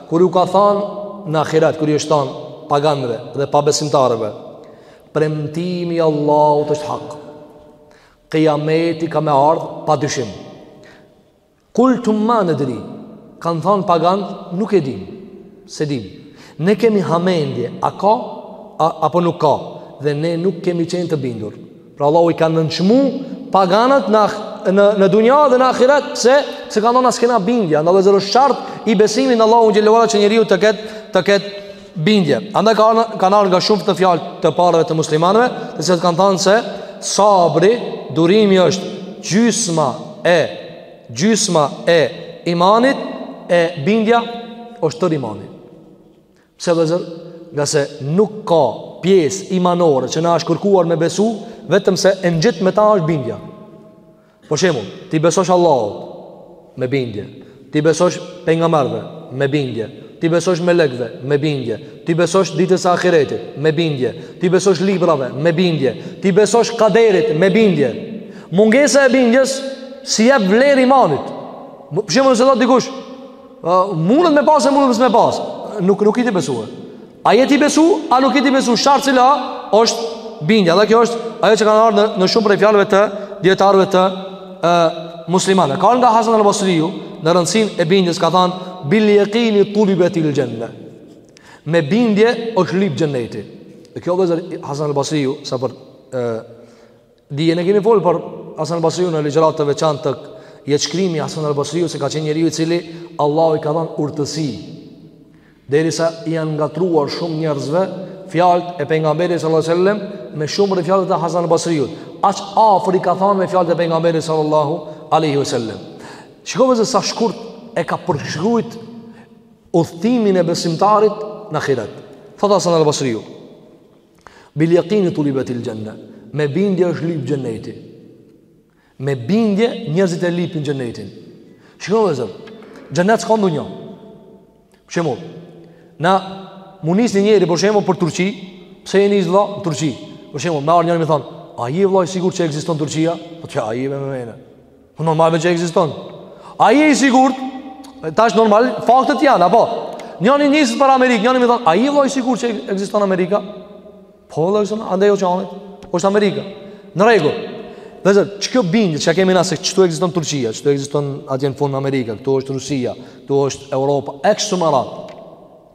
Kur ju ka thanë në ahiret, kur ju është thanë paganëve dhe pabesimtarëve, premtimi i Allahut është hak. Kijameti ka me ardh pa dyshim. Kultum ma nedri, kanë thanë paganët, nuk e dim, se dim. Ne kemi hamendje, a ka, a, apo nuk ka, dhe ne nuk kemi qenë të bindur. Pra Allahu i ka nënçmu paganët në në në dunja dhe në ahiret pse se kanë thanë na s'kena bindje andaj vllezër është shart i besimit në Allahun xhelalu ala që njeriu të ketë të ketë bindje andaj kanë kanë ardhur nga shumë të fjalë të parëve të muslimanëve të cilët kanë thënë se sabri durimi është gjysma e gjysma e imanit e bindja është tërë imani Pse vllezër? Ngase nuk ka pjesë imanore që na është kërkuar me besu, vetëm se e ngjit me ta është bindja. Për shembull, t'i besosh Allahut me bindje, t'i besosh pejgamberëve me bindje, t'i besosh melekëve me bindje, t'i besosh ditës së ahiretit me bindje, t'i besosh librave me bindje, t'i besosh kaderit me bindje. Mungesa e bindjes s'i jep vlerë imanit. Për shembull, nëse thotë dikush Mundet me pasë e mundet me pasë Nuk, nuk je ti i besu e A je ti i besu, a nuk je ti i besu Shart cila është bindja Dhe kjo është ajo që kanë ardhë në, në shumë prej fjalëve të dijetarëve të e, muslimanëve Ka thanë Hasan al Basriju Në rëndësinë e bindjes ka thanë Bil jekini tulibetil xhenne Me bindje është lyp xheneti Dhe kjo vllezër Hasan al Basriju Sa për e, dije ne kemi folë për Hasan al-Basriun në ligjëratë të veçantë te jetëshkrimi i Hasan al-Basriut se ka qenë njeriu i cili Allahu i ka dhënë urtësi. Derisa i janë ngatruar shumë njerëzve fjalët e pejgamberit sallallahu alajhi wasallam me shumë herë fjalët e Hasan al-Basriut. Aq afër i ka thënë me fjalët e pejgamberit sallallahu alajhi wasallam. Shikoni se sa shkurt e ka përshkruajt udhëtimin e besimtarit në ahiret. Thotë Hasan al-Basriu. Bil yaqini tulibati al janna. Me bindje është lyp xheneti. Me bindje njerëzit e lipin xhenetin. Shikoni vllezër. Xhenet s'ka dunja. Për shembull, na me u nis një njeri për shembull për Turqi, pse jeni vlla në Turqi? Për shembull, me ardh njëri me i thanë, "A je vëlla i sigurt që ekziston Turqia?" Po ti a je me men. Po normal be që ekziston. A je i sigurt? Tash normal faktet janë, apo? Njëri niset për Amerikë, njëri me thon, a je vlla i sigurt që ekziston Amerika? Po vëlla, thon, andej oqeanit, është Amerika. Në rregull. Vllezër, qikjo bindje, çka kemi na se qitu ekziston Turqia, qitu ekziston atje në fund Amerika, këtu është Rusia, këtu është Europa, e kështu me radhë.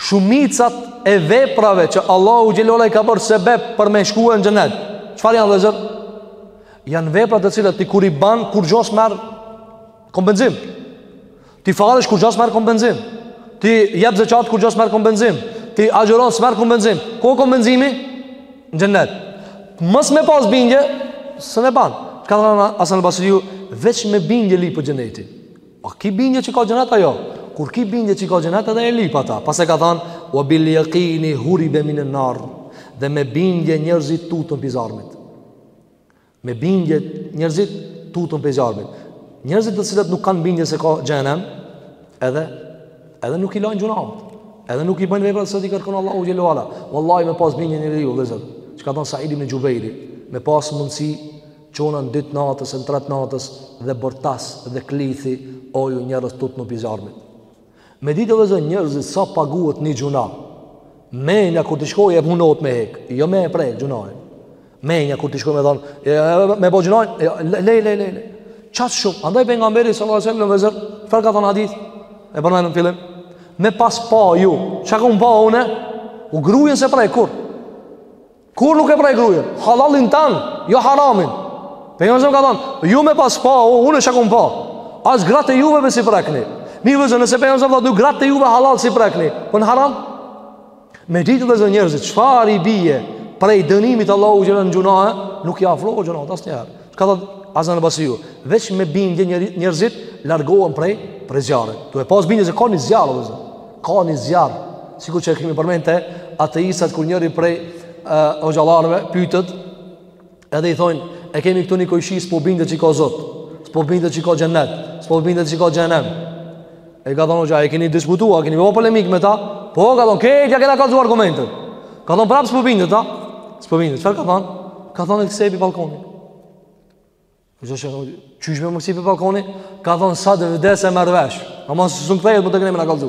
Shumicat e veprave që Allahu xhelle ue ala i ka bërë sebep për me shkue në xhenet Çfarë janë vllezër? Janë vepra të cilat ti kur i ban kurgjo s'merr kompenzim Ti falesh kurgjo s'merr kompenzim Ti jep zeqat kurgjo s'merr kompenzim Ti agjëronë së merë kompenzim Ku o kompenzimi? Në xhenet Mos me pas bindje S'un e ban Ka thënë Hasan Basriu Veç me bindje lypet xheneti A ki bindje që ka xhenet a jo? Kur ki bindje që ka xhenet edhe e lyp ata. Pastaj ka thënë, "Wa bil yaqini huriba min an-nar." Dhe me bindje njerëzit tuten prej zjarmit. Me bindje njerëzit tuten prej zjarmit. Njerëzit të cilët nuk kanë bindje se ka xhenem, edhe edhe nuk i lajnë gjynahet. Edhe nuk i bëjnë vepra si t'i kërkon Allahu xhelle ue ala. Wallahi me pas bindje njeriu, vëllazër. Ç'ka thon Said ibn Xhubejri, me pas mundsi Çohna n'dy të natës e në tre të natës dhe bërtas dhe klithi o ju njerëz tutnu prej zjarmit. Me ditë vllezër njerëzit sa paguhet një gjynah. Menja kur t'i shkojë e munohet me hek, jo me e prek gjynahin. Menja kur t'i shkojë me thonë, me bo gjynah, jo, lej, lej, lej, lej. Qaq shumë, andaj Pejgamberi salallahu alejhi ve selem, vllezër, çfarë ka thonë hadith, e përmendëm në fillim, me pas pa ju, çka kom pa une, ju gruen s'e prek, kur? Kur nuk e prek gruen, halalin tand, jo haramin. Pejgamberi alejhi selam ka thonë, ju me pas pa, o, unë çka kom pa. As gratë e juve mo s'i prekni. Ni vllezër, nëse Pejgamberi alejhi selam thotë, gratë e juve halal s'i prekni. Po në haram? Me ditë vllezër njerëzit, çfarë i bije prej dënimit Allahu xhelle në gjynahe, nuk i afrohen gjynahit asnjëherë. Ka thënë Hasan al-Basriu? Veç me bindje njerëzit largohen prej prej zjarrit. Tu e pas bindje se ka një zjarr vllezër, ka një zjarr. Sikur që e kemi përmend te ateistat kur njëri prej uh, hoxhallarëve pyetet edhe i thonë e kemi këtu një kojshi s'po bindet që ka Zot, s'po bindet që ka xhennet, s'po bindet që ka xhenem. E ka thonë hoxha, e keni diskutuar, keni bërë polemik me ta? Po, ka thonë, këtë ja kena kallzu argumentet. Ka thonë prapë s'po bindet, a? S'po bindet. Çfarë ka thonë? Ka thonë le t'kcejë pi balkoni. Ju thoshe, qysh me kcy pi balkoni? Ka thonë sa të vdes e marr vesh. Ama s'un kthehet mo te ne me na kallzu.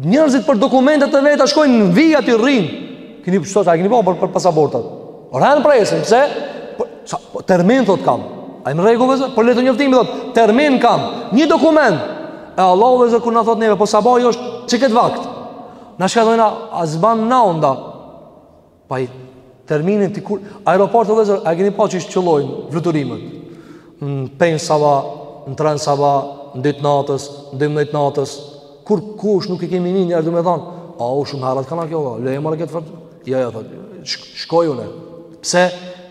Njerëzit për dokumentet e veta shkojnë në vijë aty rrinë. Kini përshëto që a kini bo për, për pasaportat. Po rrinë presin, pse? Për pasaportë, termin thot kam. Ani në rregull vllezër? Për letërnjoftimi thot, termin kam. Një dokument. E Allahu vllezër kur na thot neve, po sabahi është qikët vakt. Në shka dojna, a zban na onda. Pa i terminin ti kur... Aeroportet vllezër, a e keni pa qysh qëllojnë fluturimet? Në pesë n'saba, në tre n'saba, në dy të natës, në dymbëdhjetë natës, kurkush nuk e kemi ni një njeri domethanë, au shumë herët kanka kjo, le e marrë këtë fërë, jo, jo, thotë, shk shkoj une. Pse?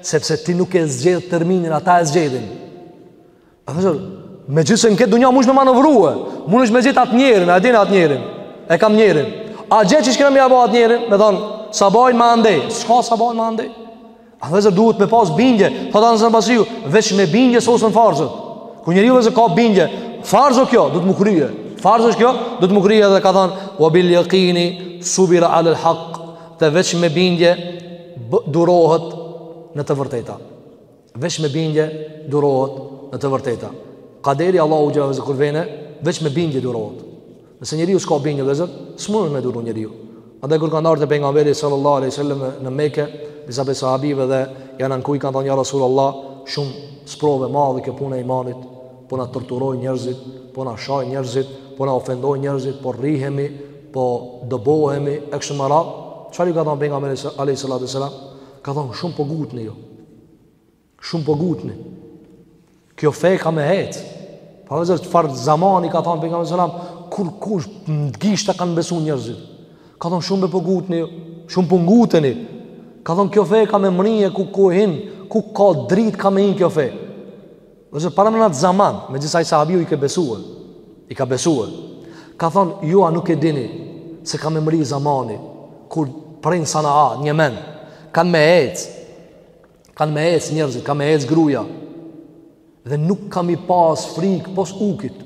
Sepse ti nuk e zgjedhë terminin, ata e zgjedhin. A thashë, megjithëse në këtë dunja mund me manovrue, mundesh me gjetë atë njerin, a e din atë njerin, e kam njerin. A gjithë që shkëna me ja bo atë njerin, me thonë, sabajnë ma ndej, s'ka sabajnë ma ndej. A thashë, duhet me pas bindje, thotë Hasan Basriu, veç me bindje sosen farzet. Kur njeriu vllezër ka bindje, farz o kjo, duhet me krye. Farz o kjo, duhet me krye dhe ka thonë, wa bil jakini, subira alal haq, dhe veç me bindje, durohet në të vërteta. Veç me bindje durohet në të vërteta. Kaderi i Allahut xhelle vllezër kur vjen, veç me bindje durohet. Nëse njeriu s'ka bindje vllezër, s'mund me duru njeriu. Andaj kur kanë ardhur te pejgamberi sallallahu alaihi wasallam në Mekë, disa prej sahabëve dhe janë anku i kanë thënë ja Rasulullah, shumë sprovë e madhe kjo puna e imanit, po na torturojnë njerëzit, po na shajnë njerëzit, po na ofendojnë njerëzit, po rrihemi, po dëbohemi e kështu me radhë. Çfarë ka thënë pejgamberi sallallahu alaihi wasallam? Ka thënë shumë po gutni ju. Jo. Shumë po gutni. Kjo fe ka me hec. Pa vllezër çfarë zamani ka thonë pejgamberi alejhi selam, kur kush në gishta kanë besu njerëzit. Ka thonë shumë po gutni, shumë po nguteni. Ka thonë kjo fe ka me mrri ku ku hin, ku ka dritë ka me hin kjo fe. Dhe se para në atë zaman, me gjithë saj sahabiju i ka besue, i ka besue, ka thonë, ju a nuk e dini, se ka me mrri zamani, kur prej Sanaa, n'Jemen, kanë me ec, kanë me ec njerëzit, kanë me ec gruja, dhe nuk ka me pas frikë, pos ukit,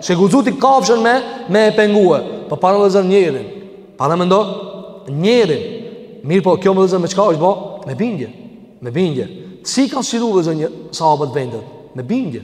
Se guzuti kafshën me me e pengue. Po para vllezër njerin. Paramendo njerin. Mirëpo kjo vllezër me çka është bë? Me bindje. Me bindje. Si i kanë çliru vllezër sahabët vendet? Me bindje.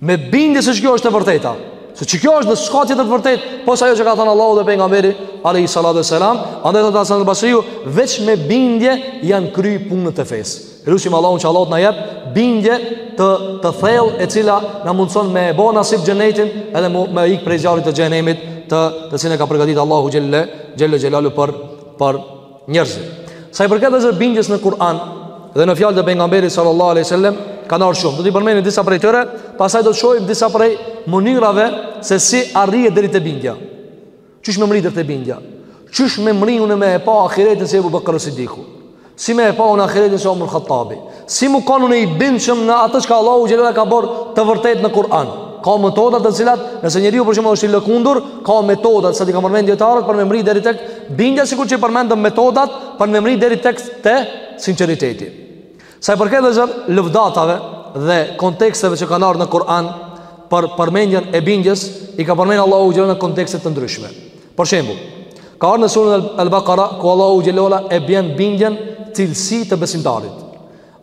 Me bindje se kjo është e vërteta. Se që kjo është dhe s'ka tjetër të vërtetë pos ajo që ka thënë Allahu dhe pejgamberi alejhi salatu ve selam Andaj thotë Hasan Basriu Veç me bindje janë kry punët e fesë Lusim Allahun që Allahu t'na jep bindje të thellë e cila na mundson me e bë nasip xhenetin edhe me ik prej zjarrit të xhenemit të cilin e ka përgatitur Allahu xhelle xhelaluhu për njerëzit. Sa i përket asaj bindjes në Kur'an dhe në fjalët e pejgamberit sallallahu alaihi wasallam kanë ardhur shumë. Do t'i përmendim disa prej tyre, pastaj do të shohim disa prej mënyrave se si arrihet deri te bindja. Qysh me mri deri te bindja? Qysh me mri unë me e pa ahiretin se Ebu Bekr Siddiku? Si me e pa unë ahiretin se Omar Khattabi? Si mu kanë unë i bindshëm në atë që Allahu xhelala ka bërë të vërtetë në Kur'an? Ka metoda të cilat, nëse njeriu për shembull është i lëkundur, ka metoda të cilat i kanë përmend dijetarët për me mri deri tek bindja sikur që përmendëm metodat për me mri deri tek te sinqeriteti. Sa i përket vëllazër lëvdatave dhe konteksteve që kanë ardhur në Kur'an për përmendjen e bindjes, i ka përmendur Allahu xhelalu në kontekste të ndryshme. Për shembull, ka ardhur në surën Al-Baqara ku Allahu xhelalu e bën bindjen cilësi të besimtarit.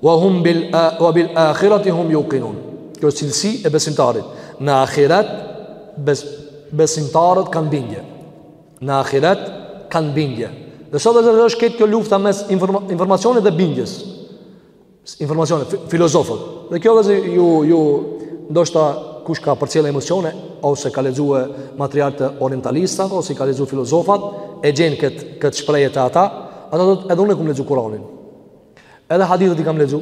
Wa hum bil wa bil akhirati hum yuqinun. Kjo cilësi e besimtarit në ahiret bes, besimtarët kanë bindje. Në ahiret kanë bindje. Dhe sot vëllezër është këtë kjo lufta mes informa informacionit dhe bindjes. Informacionit, filozofët. Dhe kjo vëllezër ju, ju ndoshta kush ka përcjellë emisione, ose ka lexu material te orientalistat, ose ka lexu filozofat, e gjen këtë, këtë shprehje te ata, ata thotë edhe unë e kom lexu Kuranin. Edhe hadithet i kam lexu.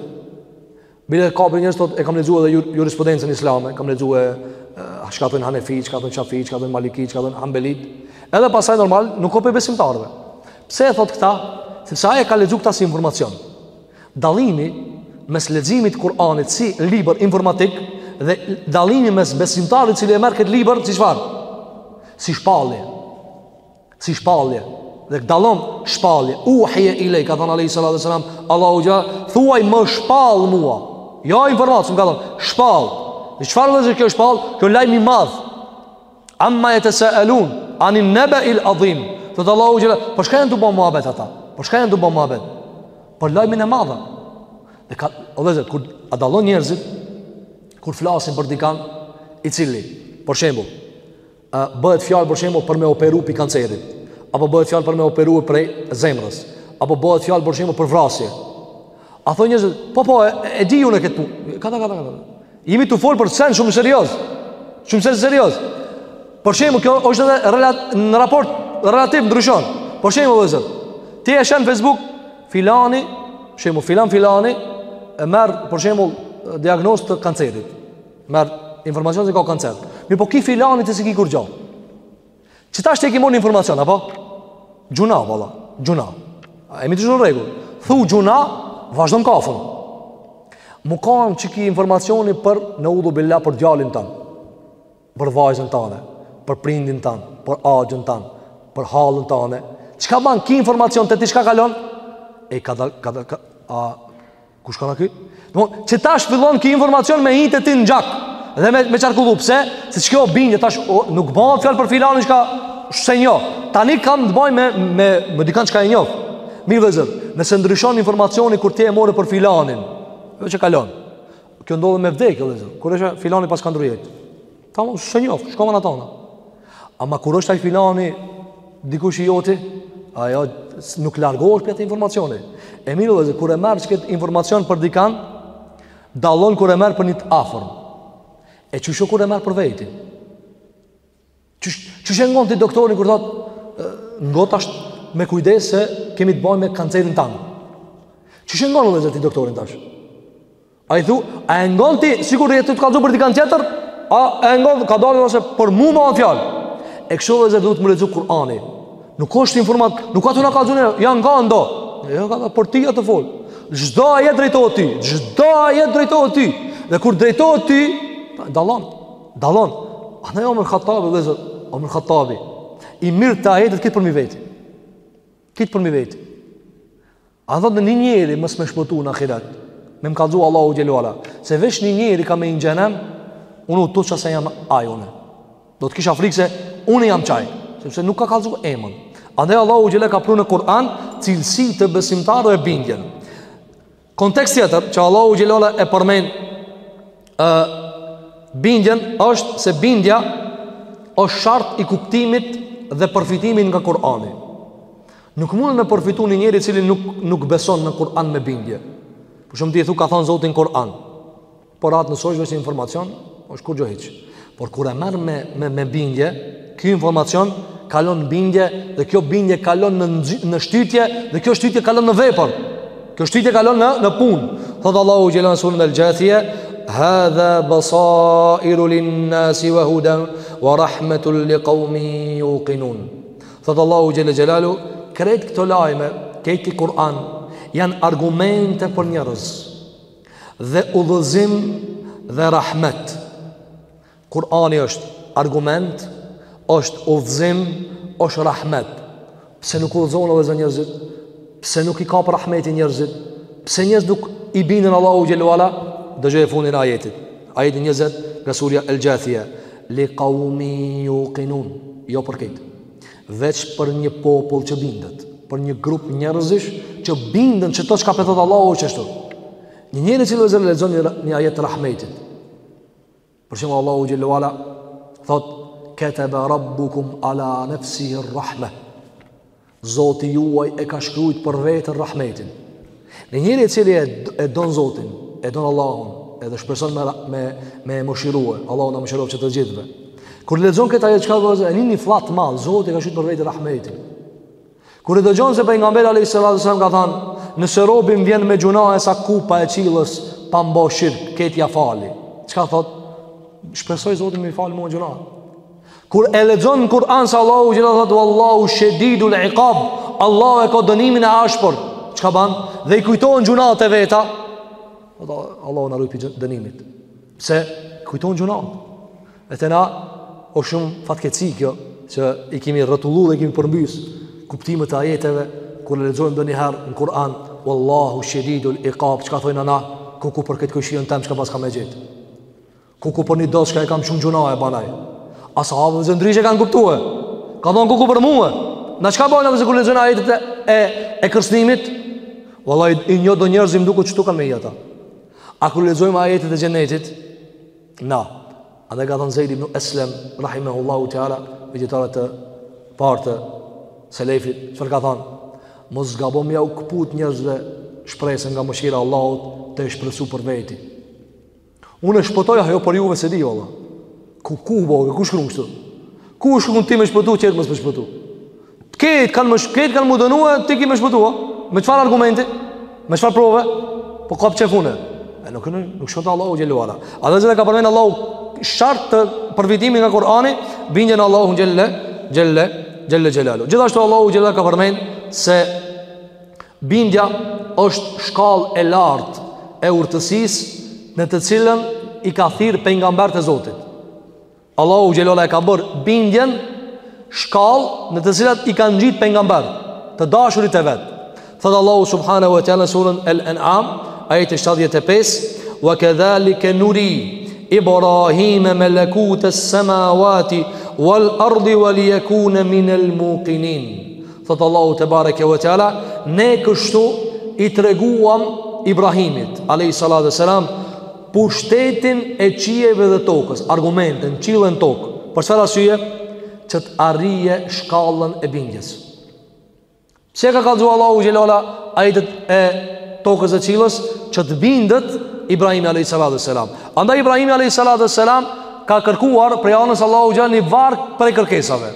Bile ka pi njerëz thotë e kam lexu edhe jurisprudencën islame, kam lexuar e çka thojnë Hanefi, çka thojnë Shafi, çka thojnë Maliki, çka thojnë Hanbelit, edhe pastaj normal nuk ka prej besimtarëve. Pse e thotë këta? Sepse ai e ka lexu këta si informacion. Dallimi mes leximit të Kur'anit si libër informatik dhe dallimi mes besimtarit i cili e merr këtë libër si çfarë? Si shpallje. si shpallje dhe dallon shpallje uhije ilej ka thonë alejhi salatu ve selam Allahu xhele thuaj më shpall mua jo informacion ka thonë shpall dhe çfarë vëllezër kjo shpall kjo lajm i madh amma jetesaelun anin nebeil adhim thotë Allahu xhele për çka janë tu bo muhabet ata për çka janë tu bo muhabet për lajmin e madh dhe ka vëllezër kur a dallon njerëzit kur flasin për dikan i cili për shembull A bëhet fjalë për shembull për me operu pi kancerit, apo bëhet fjalë për me operu prej zemrës, apo bëhet fjalë për shembull për vrasje. A thonë njerëzit, po po, e, e di unë këtë punë. Kadal kadal kadal. Jemi tu fol për sen shumë serioz. Shumë sen serioz. Për shembull kjo është edhe relat, në raport relativ ndryshon. Për shembull vëllezër. Ti e sheh në Facebook filani, për shembull filan filani e merr për shembull diagnozë të kancerit. Merr informacion se ka kancer. Mirëpo ky filani ti s'e ki kurgjo. Qetash ti e ki mor informacion apo? Gjynah valla, gjynah. A e mi të shumë rregull Thu gjynah, vazhdon kafen Mu kanë qeky informacion për neudhubilah për djalin tan Për vajzën tane Për prindin tan Për axhën tan Për hallën tane Çka ban ky informacion te ti çka kalon E kadal, kadal, ka, a, Kush ka ky? Do që tash fillon ky informacion me hi ty në gjak dhe me me qarkullu pse? Se qikjo bindje tash o, nuk bahet fjalë për filanin çka s'e njoh. Tani kam të baj me me me dikan çka e njoh. Mirë vllezër, nëse ndryshon informacioni kur ti e merr për filanin, jo që kalon. Kjo ndodh me vdekje vllezër. Kur është filani paska ndrru jetë. Ta më s'e njof, shko më në tona Ama kur është ai filani Dikush i joti Ajo nuk largohet për jetë informacioni E mirë vllezër, kur e merr qikët informacion për dikan Dallon kur e merr për një të afërt E qysh kur e merr për veti Qysh e ngon ti doktorin kur thot Ngo tash me kujdes se kemi të bojmë me kancerin tan Qysh e ngon vllezër ti doktorin tash A i thu, a e ngon ti, sikur me të kallëzu për dikan tjetër, a e ngon, kadale se për mu ma në fjallë. E kështu vllezër duhet me u lexu Kur'ani. Nuk është informatë, nuk ka të na kallëzu ne, ja nga ndo. Ja nga ndo, për ty është tu folë. Çdo ajet drejtohet ty, çdo ajet drejtohet ty. Dhe kur drejtohet ty, dallon, dallon. Andaj Omer Khattabi, vllezër, Omer Khattabi. I merrte ajetet kejt përmi veti. Kejt përmi veti. Ai thotë një njeri mos me shpëtu në ahiret Me më kallzu Allahu Xhel-le ue Ala Se veç një njeri ka me hi në xhehenem Unë u tutsha se jam ai unë Do të kisha frikë se unë jam qaj Sepse nuk ka kallzu emën Andaj Allahu Xhel-le ue Ala ka pru në Kur'an Cilësi të besimtarëve bindjen Kontekst tjetër që Allahu Xhel-le ue Ala e përmend e, Bindjen është se bindja është shart i kuptimit dhe përfitimit nga Kur'ani. Nuk mund me përfitu një njeri i cili nuk, nuk beson në Kur'an me bindje. Për shembull ti i thu ka thonë Zoti n'Kur'an. Por atë nëse osht veç si informacion, është kurgjo hiç. Por kur e merr me, me, me bindje, kjo informacion kalon në bindje dhe kjo bindje kalon në, në shtytje dhe kjo shtytje kalon në vepër. Kjo shtytje kalon në, në punë. Thotë Allahu Xhel-le në suren El Xhathije, Hadha basairu lin nasi wa hudan wa rahmetul li qawmi yuqinun. Thotë Allahu Xhel-le Xhelaluhu, krejt këto lajme, kejt ky Kur'an, janë argumente për njerëz, dhe udhëzim dhe rahmet. Kur'ani është argument, është udhëzim, është rahmet. Pse nuk udhëzohen vllezër njerëzit? Pse nuk i kap rahmeti njerëzit? Pse njerëzit nuk i binden Allahut Xhel-le ue Ala? Dëgjoje fundin e ajetit. Ajeti njëzet nga surja El Xhathije Li kaumin jukinun Jo për kejt Veç për një popull që bindet Për një grup njerëzish Që binden që ato çka po thot Allahu o qështu Një njeri i cili vllezër lexon një, një ajet të rahmetit Për shembull Allahu Xhel-le ue Ala Thot Ketebe rabbukum ala nefsihir rahme Zoti juaj e ka shkrujt për veten rahmetin Një njeri i cili e, e don Zotin E don Allahun Edhe shpreson me, me, me mëshirue Allahu na mëshiroftë që të gjithve Kur e lexon këtë ajet çka vllazën E nin një fllad t'madh Zoti e ka shkrujt për veten rahmetin Kur e dëgjon se pejgamberi alejhi salatu ue selam ka than Nëse robi m'vjen me gjunahe sa kupa e qillës Pa m'bo shirk, ket ja fali Çka thot? Shpresoj Zoti m'i fal mua gjuna Kur e lexon në Kur'an se Allahu xhelle ue ala thotë wallahu shadidul iqab, Allahu e ka dënimin e ashpër. Çka bën? Dhe i kujtohen gjunat e veta. Thot Allahu na rujt prej dënimit. Pse i kujton gjunat? E te na osht shumë fatkeqësi kjo që i kemi rrotulluar dhe i kemi përmbys kuptimet e ajeteve kur e lexojnë ndonjëherë në Kur'an wallahu shadidul iqab. Çka thonë ana? Ku ku për këtë kojshiun tem çka paska me gjet. Ku ku për një dost që e kam shumë gjunahe ban ai. As'habët vllazën ndryshe kanë kuptue. Kanë thonë ku ku për mue. Na çka bojmë vllazën kur lexojmë ajetet e, e, e kërcënimit? Vallahi njo do njerëz m'duket që shtu kanë me hi ata. A kur lexojmë ajetet e xhenetit? Na. Andaj ka thonë Zejd ibn Eslem, Rahimehullahu Teala, prej dijetarëve të parë të selefit, çfarë ka thonë? Mos gabo me jau këput njerëzve shpresën nga mëshira e Allahut tu e shpresu për veti. Unë e shpëtoj a jo për juve s'e di valla. Ku ku bo, ku shkruan kështu? Ku shkruan ti me shpëtu qet mos me shpëtu? Këta kanë me shpëtu kanë m'u dënue ti ki me shpëtu. Me çfarë argumenti? Me çfarë prove? Po kap çefune. E nuk nuk, nuk shkon Allahu xhelle ue ala. Andaj e ka përmend Allahu shart të përfitimit nga Kurani, bindjen Allahu xhelle xhelaluhu. Gjithashtu Allahu xhelle ue ala ka përmend se Bindja është shkallë e lartë e urtësisë në të cilën i ka thirrë pejgamberët e Zotit. Allahu xhelle ue ala e ka bërë bindjen shkallë në të cilat i ka ngjit pejgamberët, të dashurit e vet. Thot Allahu subhanahu wa taala surën Al-An'am, ajeti 75, "Wa kadhalika nuri Ibrahim malakut as-samawati wal-ardi wa liyakuna min al-muqinin." Thotë Allahu tebareke ue teala Ne kështu i treguam Ibrahimit alejhi salatu ue selam Pushtetin e qiejve dhe tokës Argumentet n'qiell e n'tokë Për çfarë arsye Që të arrije shkallën e bindjes Pse ka kallëzu Allahu xhelle ue ala Ajetet e tokës dhe qillës Që të bindet Ibrahimi alejhi salatu ue selam Andaj Ibrahimi alejhi salatu ue selam Ka kërkuar prej anës së Allahut xhelle ue ala Një varg prej kërkesave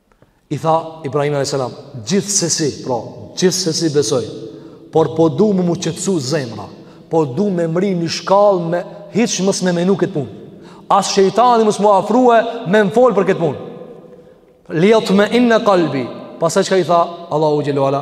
I tha Ibrahim a.s. Gjithsesi, pra, gjithsesi besoj, por po du me m'u qetësu zemra, po du me mrri një shkallë me hiç mos me menu këtë punë. As shejtani mos m'u afrue me më fol për këtë punë. Li jatmainne kalbi, pastaj çka i tha Allahu xhel-le ue ala,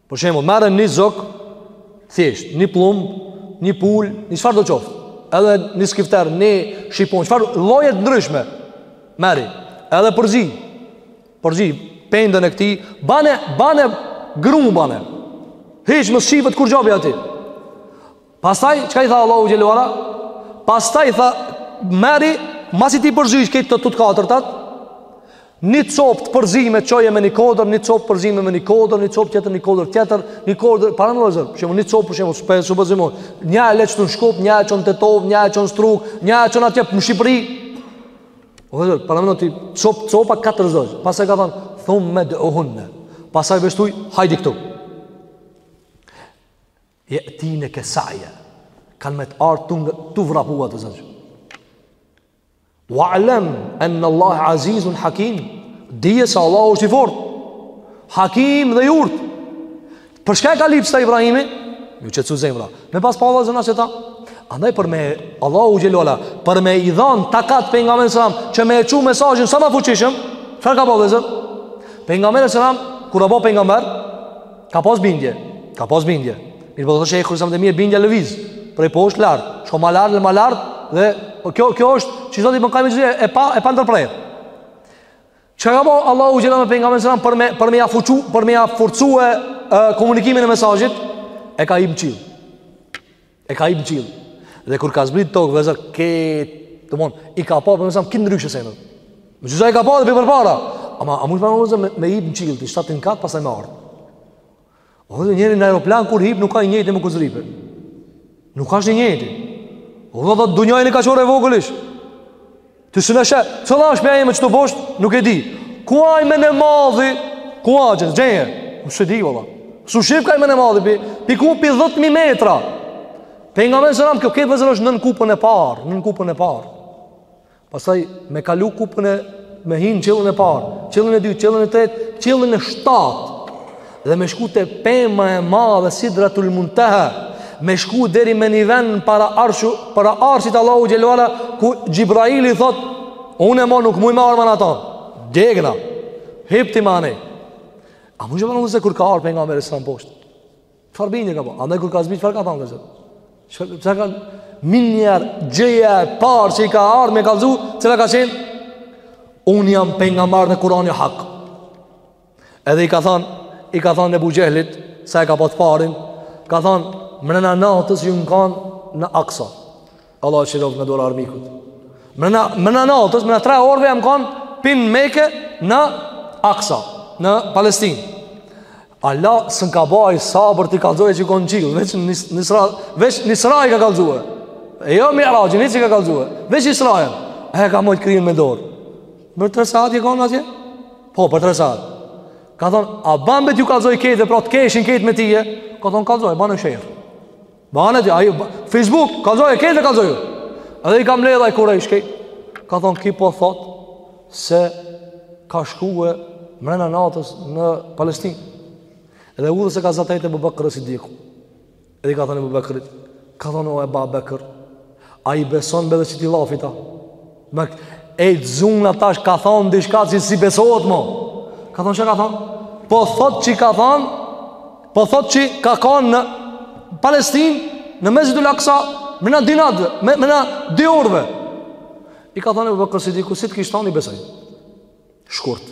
Për shembull, merre një zog thjesht, një pllumb, një pulë, një çfarëdo qoftë. Edhe një skifter, një shiponjë, çfarë lloje të ndryshme. Merri, edhe përzi. Përzi pendën e këtij, bane, bane grumb bane. Hiç mos shifet kurgja pi aty. Pastaj çka i tha Allahu xhel-le ue ala? Pastaj tha Merri, masi t'i përzish këta të tutë katërtat, një copë përzime çoje me një kodër, një copë përzime me një kodër, një copë tjetër, një kodër tjetër, një kodër para në zot. Për një copë për shembull, s'po s'po përzimon. Një e le këtu në Shkup, një e çon Tetovë, një e çon Strugë, një e çon atje në Shqipëri. O vllezër, para në ti copa copa katër zogj. Pastaj ka thënë, "Thumma duhunna." Pastaj vestuj, hajde këtu. Je'tineke sa'ja Kanë me të ardhë tu nga Tu vrapu ata zogj Wa'lem enne Allah azizun hakim Dije se Allahu është i fortë Hakim dhe i urtë Për çka e ka lyp këta Ibrahimi Ju qetësu zemra Me pas pa Allah zëna që ta Andaj për me Allahu xhel-le ue ala Për me i dhanë takat pejgamberit selam Që me e çu mesazhin sa ma fuqishëm Çfarë ka bo vllezër Pejgamberi alejhi selam Kur a bo pejgamber Ka pas bindje, ka pas bindje. Mirëpo të thoshe e kërësam dhe mirë bindja lëviz Prej poshtë lart, shkon ma lart dhe ma lart Dhe po kjo, kjo është që i zoti më kajme gjithë e pa, e pa ndërprerë Çka bo Allahu xhel-le me pejgamberin selam për me, për me ja fuqu, për me ja forcue komunikimin e mesazhit E ka hip në qiell E ka hip në qiell. Dhe kur ka zbrit tokë, vllezër, ke... Domethënë, i ka pa, pejgamberi selam, krejt ndryshe senet. Më që i ka pa dhe përpara. Ama, a mund të përmëzë me, me hip në qiell, të shtatin kat, pastaj me ardhë. O, dhe njeri në aeroplan, kur hip, nuk ka i njëjti më kur zdrypë. Nuk asht i njëjti. O, dhe dhe dunjajnë ka qore vogëlish. Ti së në shë, së la është me e me qëtu poshtë, nuk e di. Ku ai menemadhi, ku a gjënë, gjenje, s'e di, valla. S'u shifka ai menemadhi, pi, pi ku pi 10.000 metra. Pejgamberi selam, kjo këtë vllezër është nën kupën e parë, nën kupën e parë. Pastaj, me kalu kupën e, me hi në qiellin e parë, qiellin e dytë, qiellin e tretë, qiellin e shtatë. dhe me shku te pema e madhe Sidratul Munteha me shku deri me një ven para arshu para arshit Allahu xhele ue ala ku Xhibraili thot unë e mo nuk muj me ardh man ata degna hip ti mani a mu që përnë se kur ka ardh Pejgamberi selam poshtë çfar bindje ka pas a me kur ka zbrit çfar ka thanë vllezër çfar ka minjar gjëja e parë që i ka ardh me kallzu cila ka qenë unë jam pejgamber dhe Kurani hak Edhe i ka thon, i ka thon Ebu Xhehlit sa e ka pa të parin, ka thon mrena natës jam kan në Aksa. Allahu e çliroftë nga dora armikut. Mrena mrena natës, mrena 3 orëve jam kan prej Meke në Aksa, në Palestinë. Allah s'në ka baj sabër t'i kallzoj që u kon n'qill Veç Isran, veç Isran i ka kallzu e jo Miraxhin, hiç i ka kallzu veç Isran e e ka majt kryen me dorë Për tre saat je kon atje? Po, për tre saat. Ka thonë, a ban me t'ju kallzoj kejt, pra të keshin kejt me tye? Ka thonë, kallzoju, bane share. Bane te, ajo, Facebook, kallzoju kejt, kallzoju. Edhe i ka mledh ai kurejshët kejt. Ka thonë, ky po thot, se ka shku mrena natës në Palestinë. Edhe udhës e ka zatet Ebu Bekër Sidiku. Edhe i ka thënë Ebu Bekrit, ka thënë o Eba Bekr, a i beson be edhe ti llafet e atij? Me e zunë tash ka thënë diçka që s'i besohet mo. Ka thënë çka ka thënë? Po thot, ka thënë, po thot që ka kanë në Palestin, në Mesxhidul Aksa, mrena dy natve, me, mrena dy orve. I ka thënë Ebu Bekr Sidiku, si të kish thënë i besoj. Shkurt.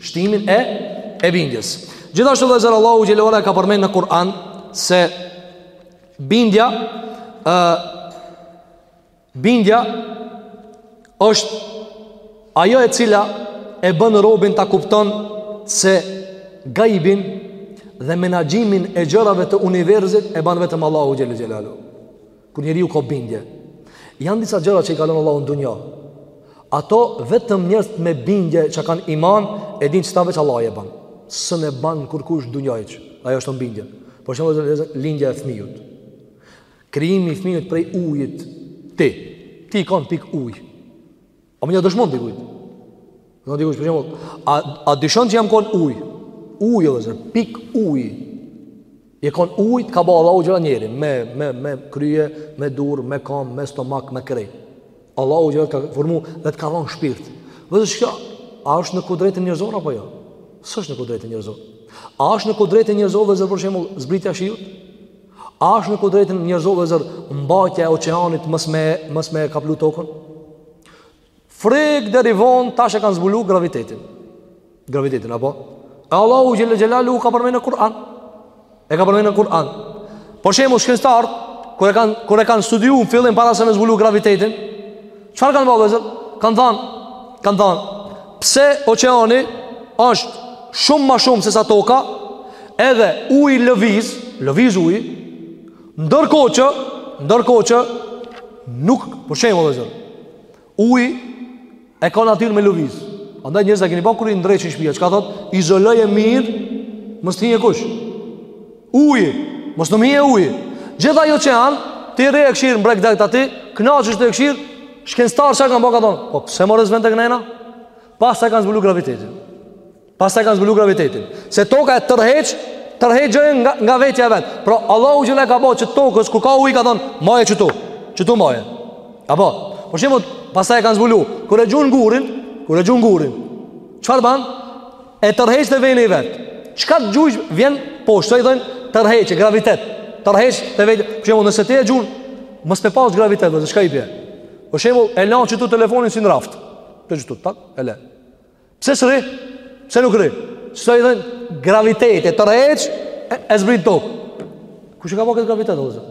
shtimin e e bindjes. Gjithashtu vllezër Allahu xhele ue ala ka përmen në Kur'an se bindja e, bindja është ajo e cila e bënë robin ta kupton se gajbin dhe menaxhimin e gjërave të universit e ban vetëm Allahu xhele xhelaluhu. Kur njeriu ka bindje, janë disa gjëra që i kalon Allahu në dunja. Ato vetëm njerëzit me bindje që kanë iman e dinë që ata veç Allahu e ban. S'un e ban kurkush n'dunja hiç. Ajo shton bindjen. Për shembull vllezër lindja e fmijut. Krijimi i fmijut prej ujit ti. Ti je kan pik ujë. A më një dyshon dikujt? Dikujt, për shembull, a, a dyshon që jam kon uj? Uj, vllezër, pik uj. Je kon uj, të ka ba Allahu xhele njeri, me, me, me krye, me dur, me kam, me stomak, me krejt. Allahu xhele të ka formu dhe të ka dhanë shpirt. Vllezër, çka, a është në kudretin njerzor, apo jo? S'është në kudretin njerzor. A është në kudretin njerzor vllezër, për shembull, zbritja shiut? A është në kudretin e njerëzve vllezër Mbajtja e oqeanit mos me, mos me kaplu tokën Frik derivon tash e kanë zbulu gravitetin Gravitetin, apo? E Allahu xhel-le xhelaluhu e ka përmend në Kur'an E ka përmend në Kur'an Për shembull shkencëtarët Kur e kanë kanë studiu në fillim para se me zbulu gravitetin Çfarë kanë ba vllezër? Kanë thanë, kanë thanë. Pse oqeani është shumë ma shumë se sa toka, edhe uji lëviz, lëviz uji, ndërkohë që, ndërkohë që nuk, për shembull vllezër. Uji e ka natyrë me lëviz. Andaj njerëzit a keni pa kur i ndreqin shpija, çka thotë? Izoloje mirë, mos t'hinje kush. Uji, mos na hije uji. Gjithë ai oqean, ti rri e kshyr n'breg dhe këta ti, knaqesh tu e kshyrë, shkencëtarët çka kanë ba kanë thonë. Po, pse më rrëzven të kënena? Pastaj e kanë zbulu gravitetin. Pastaj e kanë zbulu gravitetin. Se toka e tërheq, tërheq gjo nga, nga vetja e vet. Pra, Allahu xhel-le ka bo që tokës, ku ka ujë i ka thonë, maje qitu, qitu maje. Apo, për shembull, pastaj e kanë zbulu. Kur e gjun gurin, kur e gjun gurin. Çfarë ban? e tërheq te veni i vet. Çka të gjujsh vjen poshtë, i thojnë tërheqje, gravitet. Tërheq te veni, për shembull, nëse ti e gjun, mos të pas gravitet, vllezër çka i bje. Për shembull, e lan qitu telefonin si në raft. Po qitu, tak, e le. Pse s'rri? Pse nuk rri? Qësaj i thojnë gravitet, e tërheq, e, e zbret n'tokë. Kush e ka bo këtë gravitet, vllezër?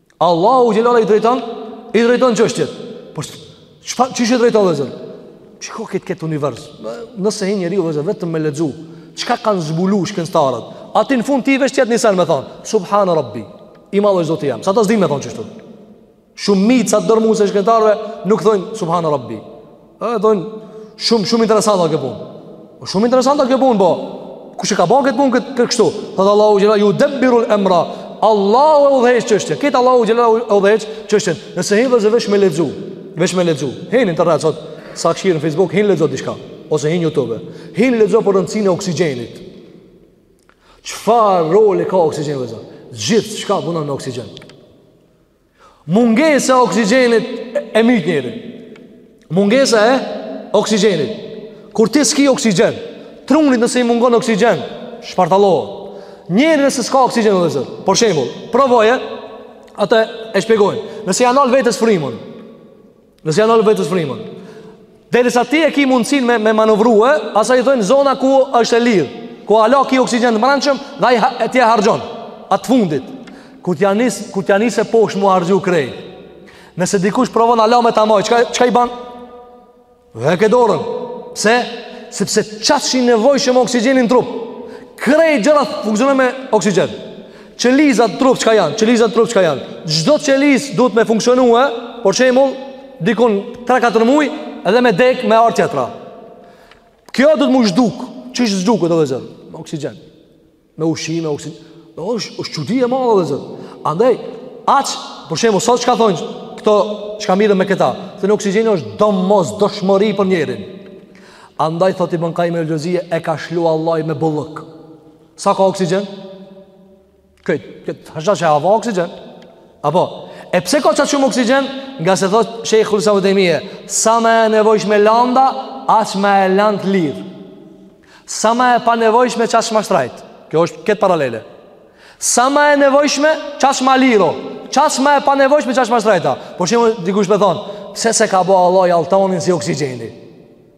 Allahu xhel-le ala i drejton I drejton çështjet Por qysh drejton vllezër Qiko këtë këtë univers Nëse hin njeriu vllezër vetëm me lexu Çka kanë zbulu shkencëtarët Aty në fund ti veç t'jet n'ise me thonë Subhane rabbi I madhë është zoti jem Sa ta s'di me thonë qështu Shumë mitë sa të dërrmuese shkencëtarëve nuk thojnë Subhane rabbi E thonë shumë shumë interesante kjo punë. Po shumë interesante kjo punë, po. Kush e ka ba këtë punë këtë kë, kështu? Thotë Allahu xhel-le judebbirul emra. Allahu e udhëheq çështjen. Këtë Allahu xhel-le e udhëheq çështjen. Nëse hin vllezër veç me lexu, veç me lexu. Hin n'internet sot, sa kshyr në Facebook, hin lexo diçka ose hin n'YouTube. Hin lexo për rëndësinë e oksigjenit. Çfarë roli ka oksigjeni vllezër? Gjithçka punon me oksigjen. Mungesa e oksigjenit e myt njerin. Mungesa e oksigjenit. Kur ti s'ki oksigjen, trunit nëse i mungon oksigjen, shpartallohet. Njeri nëse s'ka oksigjen, vllezër, për shembull, provoje, ata e shpjegojnë. Nëse ia nal vetes frymën, Nëse ia nal vetes frymën. Derisa ti e ki mundsinë me me manovru, asaj i thojnë zona ku është e lirë, ku ala ki oksigjen të mrendshëm, deri ti e harxhon. Atë n'fund, kur t'ja nis, kur t'ja nisë poshtë m'u harxhu krejt. Nëse dikush provon ala me ta majt, çka çka i ban? Heke dorën. Pse? Sepse qaq asht i nevojshëm oksigjeni n'trup. Krejt gjërat funksionojnë me oksigjen. Qelizat në trup çka janë? Qelizat në trup çka janë? Çdo qeliz duhet me funksionue, për shembull dikun 3-4 muaj edhe me dek me ardh tjetra. Kjo duhet m'u zhduk, qysh zhduket o vllezër, me oksigjen. Me ushqim, me oksigjen. Kjo është çudi e madhe o vllezër. Andaj aq, për shembull sot çka thonë këto çka mirren me këta. Thonë oksigjeni është domosdoshmëri për njerin. Andaj thotë Ibn Kajim el-Xhevzije e ka shlu Allahu me bollëk. Sa ka oksigjen? Këj, këtë, asht që hava oksigjen. Apo, e pse ka qaq shumë oksigjen? Ngase thot shejhul islam Ibn Tejmije, sa ma e nevojshme landa, aq ma e lan t'lirë. Sa ma e panevojshme qaq ma shtrajt. Kjo është këtë paralele. Sa ma e nevojshme qaq ma lirë. Qaq ma e panevojshme qaq ma shtrajta. Për shembull dikush me thonë, pse s'e ka bo Allahi alltonin si oksigjeni.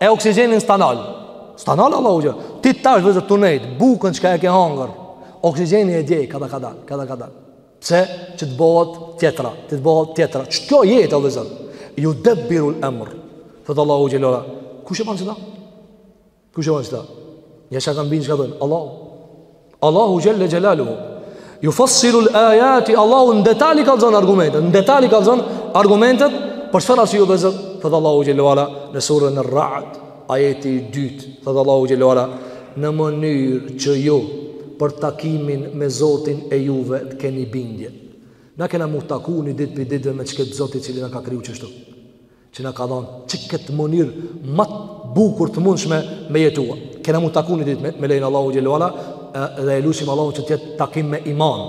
E oksigjenin s'ta nal S'ta nal Allahu xhele Ti tash vllezër tu nejt Bukën çka e ke hangër Oksigjeni e djeg Kadal kadal Kadal kadal Pse që të bëhet tjetra Që të bëhet tjetra Qikjo jetë vllezër Judebbirul emr Thotë Allahu xhele ve ala Kush e ban qëta Kush e ban qëta Një që kanë binë çka don Allah Allahu xhele xhelaluhu Jufassilul ajati Allahu në detal i kallzon argumentet Në detal i kallzon argumentet Për çfarë arsye vllezër Thotë Allahu xhele ve ala Në suren Rad Ajeti i dyt Thotë Allahu xhele ve ala Në mënyrë që ju Për takimin me zotin e juve Të keni bindje Na kena mu taku një dit prej ditve Me qëket Zot i cili na ka kriju qështu që na ka dhënë qëket mënyrë më të bukur të mundshme me jetua. Kena m'u taku një ditë me, me lejen Allahu xhele ve ala dhe e lusim Allahu që të jetë takim me iman.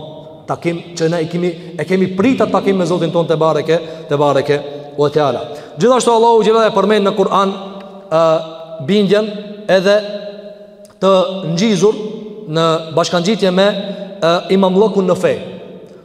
Takim që ne e kemi, e kemi prita takim me Zotin ton tebareke, tebareke ve teala. Gjithashtu Allahu xhele ve ala e përmen në Kur'an e, bindjen edhe të ngjizur në bashkangjitje me e, imamllëkun në fe.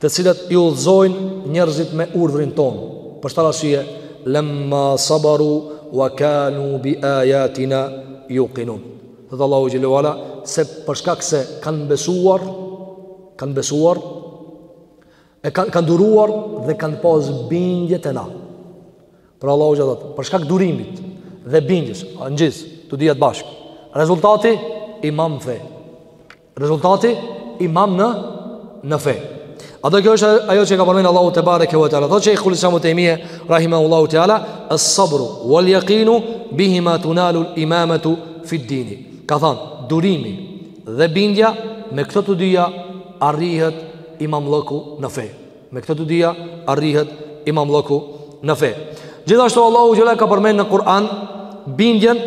të cilët i udhëzojnë njerëzit me urdhrin tonë, për çfarë arsye? Lamma sabaru wa kanu bi ayatina yuqinun. Thot Allahu xhele ve ala se për shkak se kanë besuar, kanë besuar e kanë kanë duruar dhe kanë pas bindje te na. Pra Allahu xhele ve ala, për shkak durimit dhe bindjes, a ngjiz, t'dyjat bashk. Rezultati imam n'fe. Rezultati imam në fe. A do kjo është ajo që ka përmen Allahu tebareke ve teala. Thotë shejhul islam Ibn Tejmije rahimahullahu teala as-sabr wal yaqin bihi ma tunalu al-imamatu fi ad-din. Ka thon durimi dhe bindja me këto të dyja arrihet imamllëku në fe. Me këto të dyja arrihet imamllëku në fe. Gjithashtu Allahu xhele ka përmen në Kur'an bindjen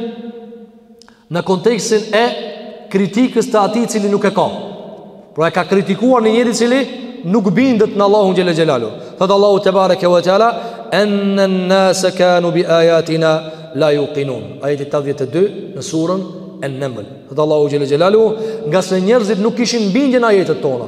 në kontekstin e kritikës të atij i cili nuk e ka. Pra e ka kritikuar një njeri i cili nuk bindet në Allahun xhele xhelaluhu. Thot Allahu tebareke ve teala enen-nase kanu bi ayatina la yuqinun. Ajeti 82 në surën An-Naml. Thot Allahu xhele xhelaluhu, ngase njerëzit nuk kishin bindje në ajetet tona.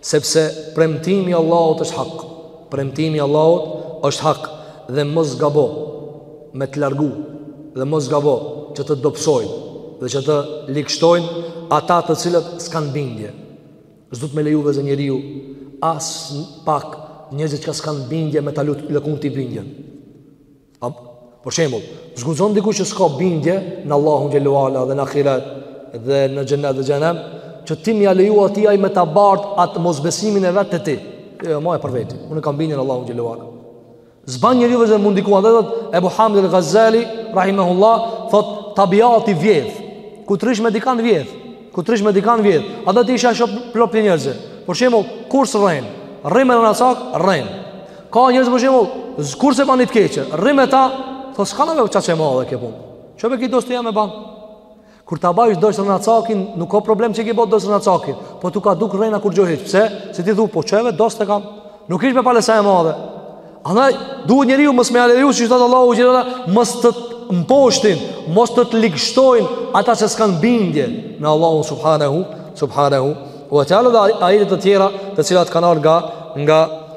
Sepse premtimi i Allahut është hak. Premtimi i Allahut është hak dhe mos gabo me të largu dhe mos gabo që të dobësojnë dhe që të ligështojnë ata të cilët s'kanë bindje. S'do të me leju veten njeriu aspak njerëzit që s'kanë bindje me ta lëkund ty bindjen. A, për shembull, s'guxon dikush që s'ka bindje në Allahun xhele ue ala dhe në ahiret dhe në xhenet dhe xhehenem, që ti me leju atij ai me ta bart atë mosbesimin e vet te ti. Jo, maje për veti. Unë kam bindjen në Allahun xhele ue ala. S'ban njeriu vetë mund diku edhe thot Ebu Hamid al-Ghazali rahimahullah thot tabiati vjedh. Kur t'rrish me dikan vjedh. Kur t'rrish me dikan vjedh. Adhe ti i shoh plot njerëz. Për shembull, kurrë s'rren. Rri me rrenacak, rren. Ka njerëz për shembull, kurrë s'e ban një të keqe, rri me ta, thotë s'ka nevojë çka s'e madhe kjo punë. Ço me kido stë jam e ban. Kur ta bajsh dost rrenacakin, nuk ka problem që e ke bë dost rrenacakin. Po tu ka duk rrena kur gjohet. Pse? Se ti thu po çeve do të kam. Nuk ish me pale sa e madhe. Andaj duhet njeriu mos me leju si thotë Allahu xhele ala, mos të mposhtin, mos të të ligështojnë ata që s'kanë bindje në Allahu subhanahu subhanahu wa taala dhe ajetet të tjera të cilat kanë ardhur nga nga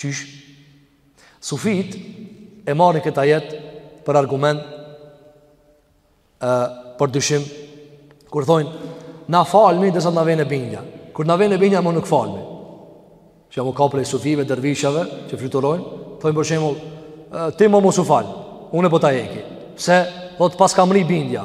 Qysh? Sufit e marrin këtë ajet për argument por për dyshim kur thonë na falmi derisa na vjen bindja. Kur na vjen bindja më nuk falmi. Që apo ka prej sufive dervishave që fluturojnë, thonë për shembull, ti më mos u fal. Unë po ta heki. Se thotë t'paska mrri bindja.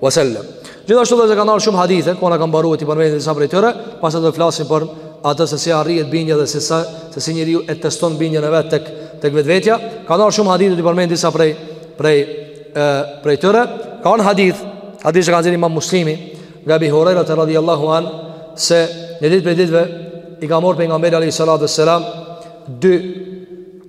wasallam. Gjithashtu kanë ardh shumë hadithe kur na kanë mbaruar t'i përmendi disa prej tyre, pastaj do të flasim për atë se si arrihet bindja dhe se sa se si njeriu e teston bindjen e vet tek tek vetvetja. Kanë ardh shumë hadithe t'i përmendi disa prej prej e prej tyre. Ka një hadith, hadith që ka nxjerr Imam Muslimi nga Ebi Hurejra radhiyallahu an se një ditë prej ditëve i ka marrë pejgamberi alayhi salatu wassalam dy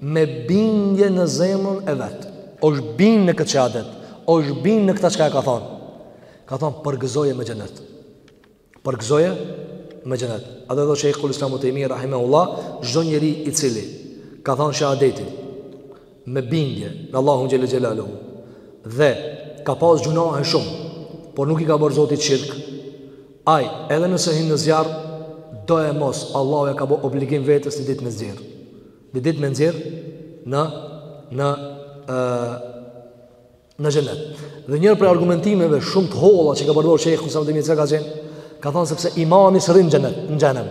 me bindje në zemrën e vet. është bind në këtë shahadet, është bind në këta çka e ka thonë. Ka thonë, përgëzoje me xhenet. Përgëzoje me xhenet. Adhe tha shejhul islam Ibn Tejmije, rahimehullah, çdo njeri i cili, ka thonë shahadetin, me bindje në Allahun xhele xhelaluhu, dhe ka pas gjunahe shumë, por nuk i ka bërë Zotit shirk, Ai, edhe nëse hyn në zjarr, do e mos, Allahu e ka bo obligim vetes një ditë me nxjerr. Një ditë me nxjerr në në ë në xhenet. Dhe njërë prej argumentimeve shumë të holla që ka përdor Shejhul Islam Ibn Tejmije çka ka qenë, ka thënë sepse imani s'rrin n'xhenet, në xhenem.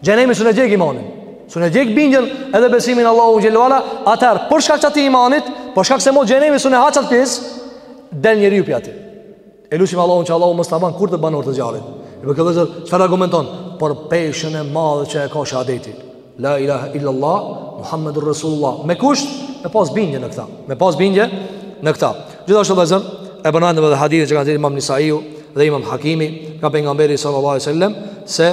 Xhenemi s'un e djeg imanin, s'un e djeg bindjen edhe besimin n'Allahun xhele ve ala. Atëherë, për shkak t'atij imanit Për shkak se mo xhenemi s'un e ha qat pjesë, del njeriu pi aty E lusim Allahun që Allahu mos t'na ban kurrë banorë të zjarrit E për këtë, vllezër, çfarë argumenton Për peshën e madhe që e ka shehadeti La ilaha illallah Muhammedur Resulullah Me kusht, me pas bindje në këta Me pas bindje në këta Gjithashtu vllezër, e bërnajnë edhe hadithin që kanë te imam Nesaiu Dhe imam Hakimi Ka Pejgamberi sallallahu alai sallam Se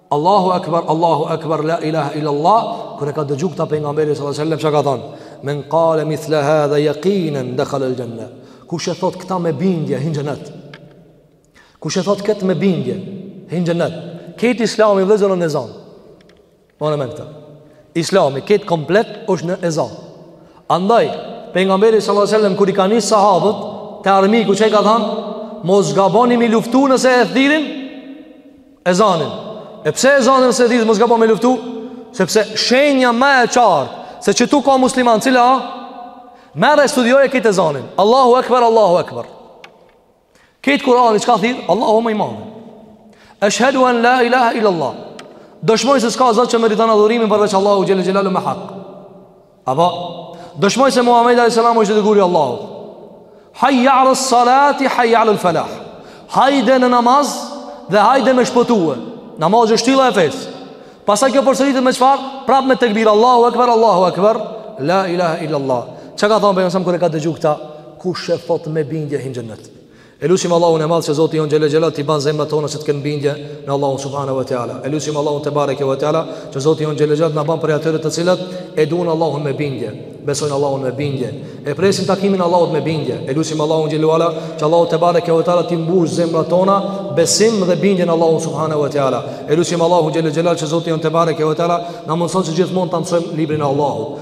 Allahu Akbar, Allahu Akbar, la ilaha illa Allah, kur e ka dëgju këta Pejgamberi sallallahu sallam, çka ka thonë, men kale mithle hadha jakinen dehalel xhenne, kush e thot këta me bindje, hin n'xhennet, kush e thot këtë me bindje, hin n'xhennet, kejt islami, vllezër, o n'ezan, mane n'men këta, islami, kejt komplet, është në ezan, andaj, Pejgamberi sallallahu sallam, kur i ka nis sahabët te armiku, çka i ka thonë, mos gaboni mi luftu nëse e thirin, Ezanin. E pse ezanin se ditë mos gaboni me luftu? Sepse shenja më e qartë se qetu ka musliman, cila? Merre studioje kejt ezanin. Allahu Ekber, Allahu Ekber. Kejt Kurani çka thirr, Allahu ma i madhi. Eshhedu en la ilaha illallah. Dëshmoj se s'ka zot që meriton adhurimin përveç Allahu xhele xhelaluhu me hak. Apo, dëshmoj se Muhammed a.s. është i dërguari i Allahut. Hajja alas salati, hajja alal falah. Hajde në namaz dhe hajde me shpëtue. Namazi është shtylla e fesë. Pastaj kjo përsëritet me çfarë? Prap me tekbire. Allahu akbar, Allahu akbar. La ilaha illallah. Çka ka thonë Pejgamberi a.s. kur e ka dëgju këta? Kush e thot me bindje hin n'xhenet? E lusim Allahun e Madh që Zoti Jon Xhelel Xhelal t'i ban zemrat tona që të kenë bindje në Allahun Subhanahu Wa Teala. E lusim Allahun Tebareke Wa Teala që Zoti Jon Xhelel Xhelal të na ban prej atyre të cilët e duan Allahun me bindje, besojnë Allahun me bindje, e presin takimin e Allahut me bindje. E lusim Allahun Xhelel Xhelal që Allahu Tebareke Wa Teala t'i mbush zemrat tona besim dhe bindje në Allahun Subhanahu Wa Teala. E lusim Allahun Xhelel Xhelal që Zoti Jon Tebareke Wa Teala na mundëson që gjithmonë ta mësojmë librin e Allahut.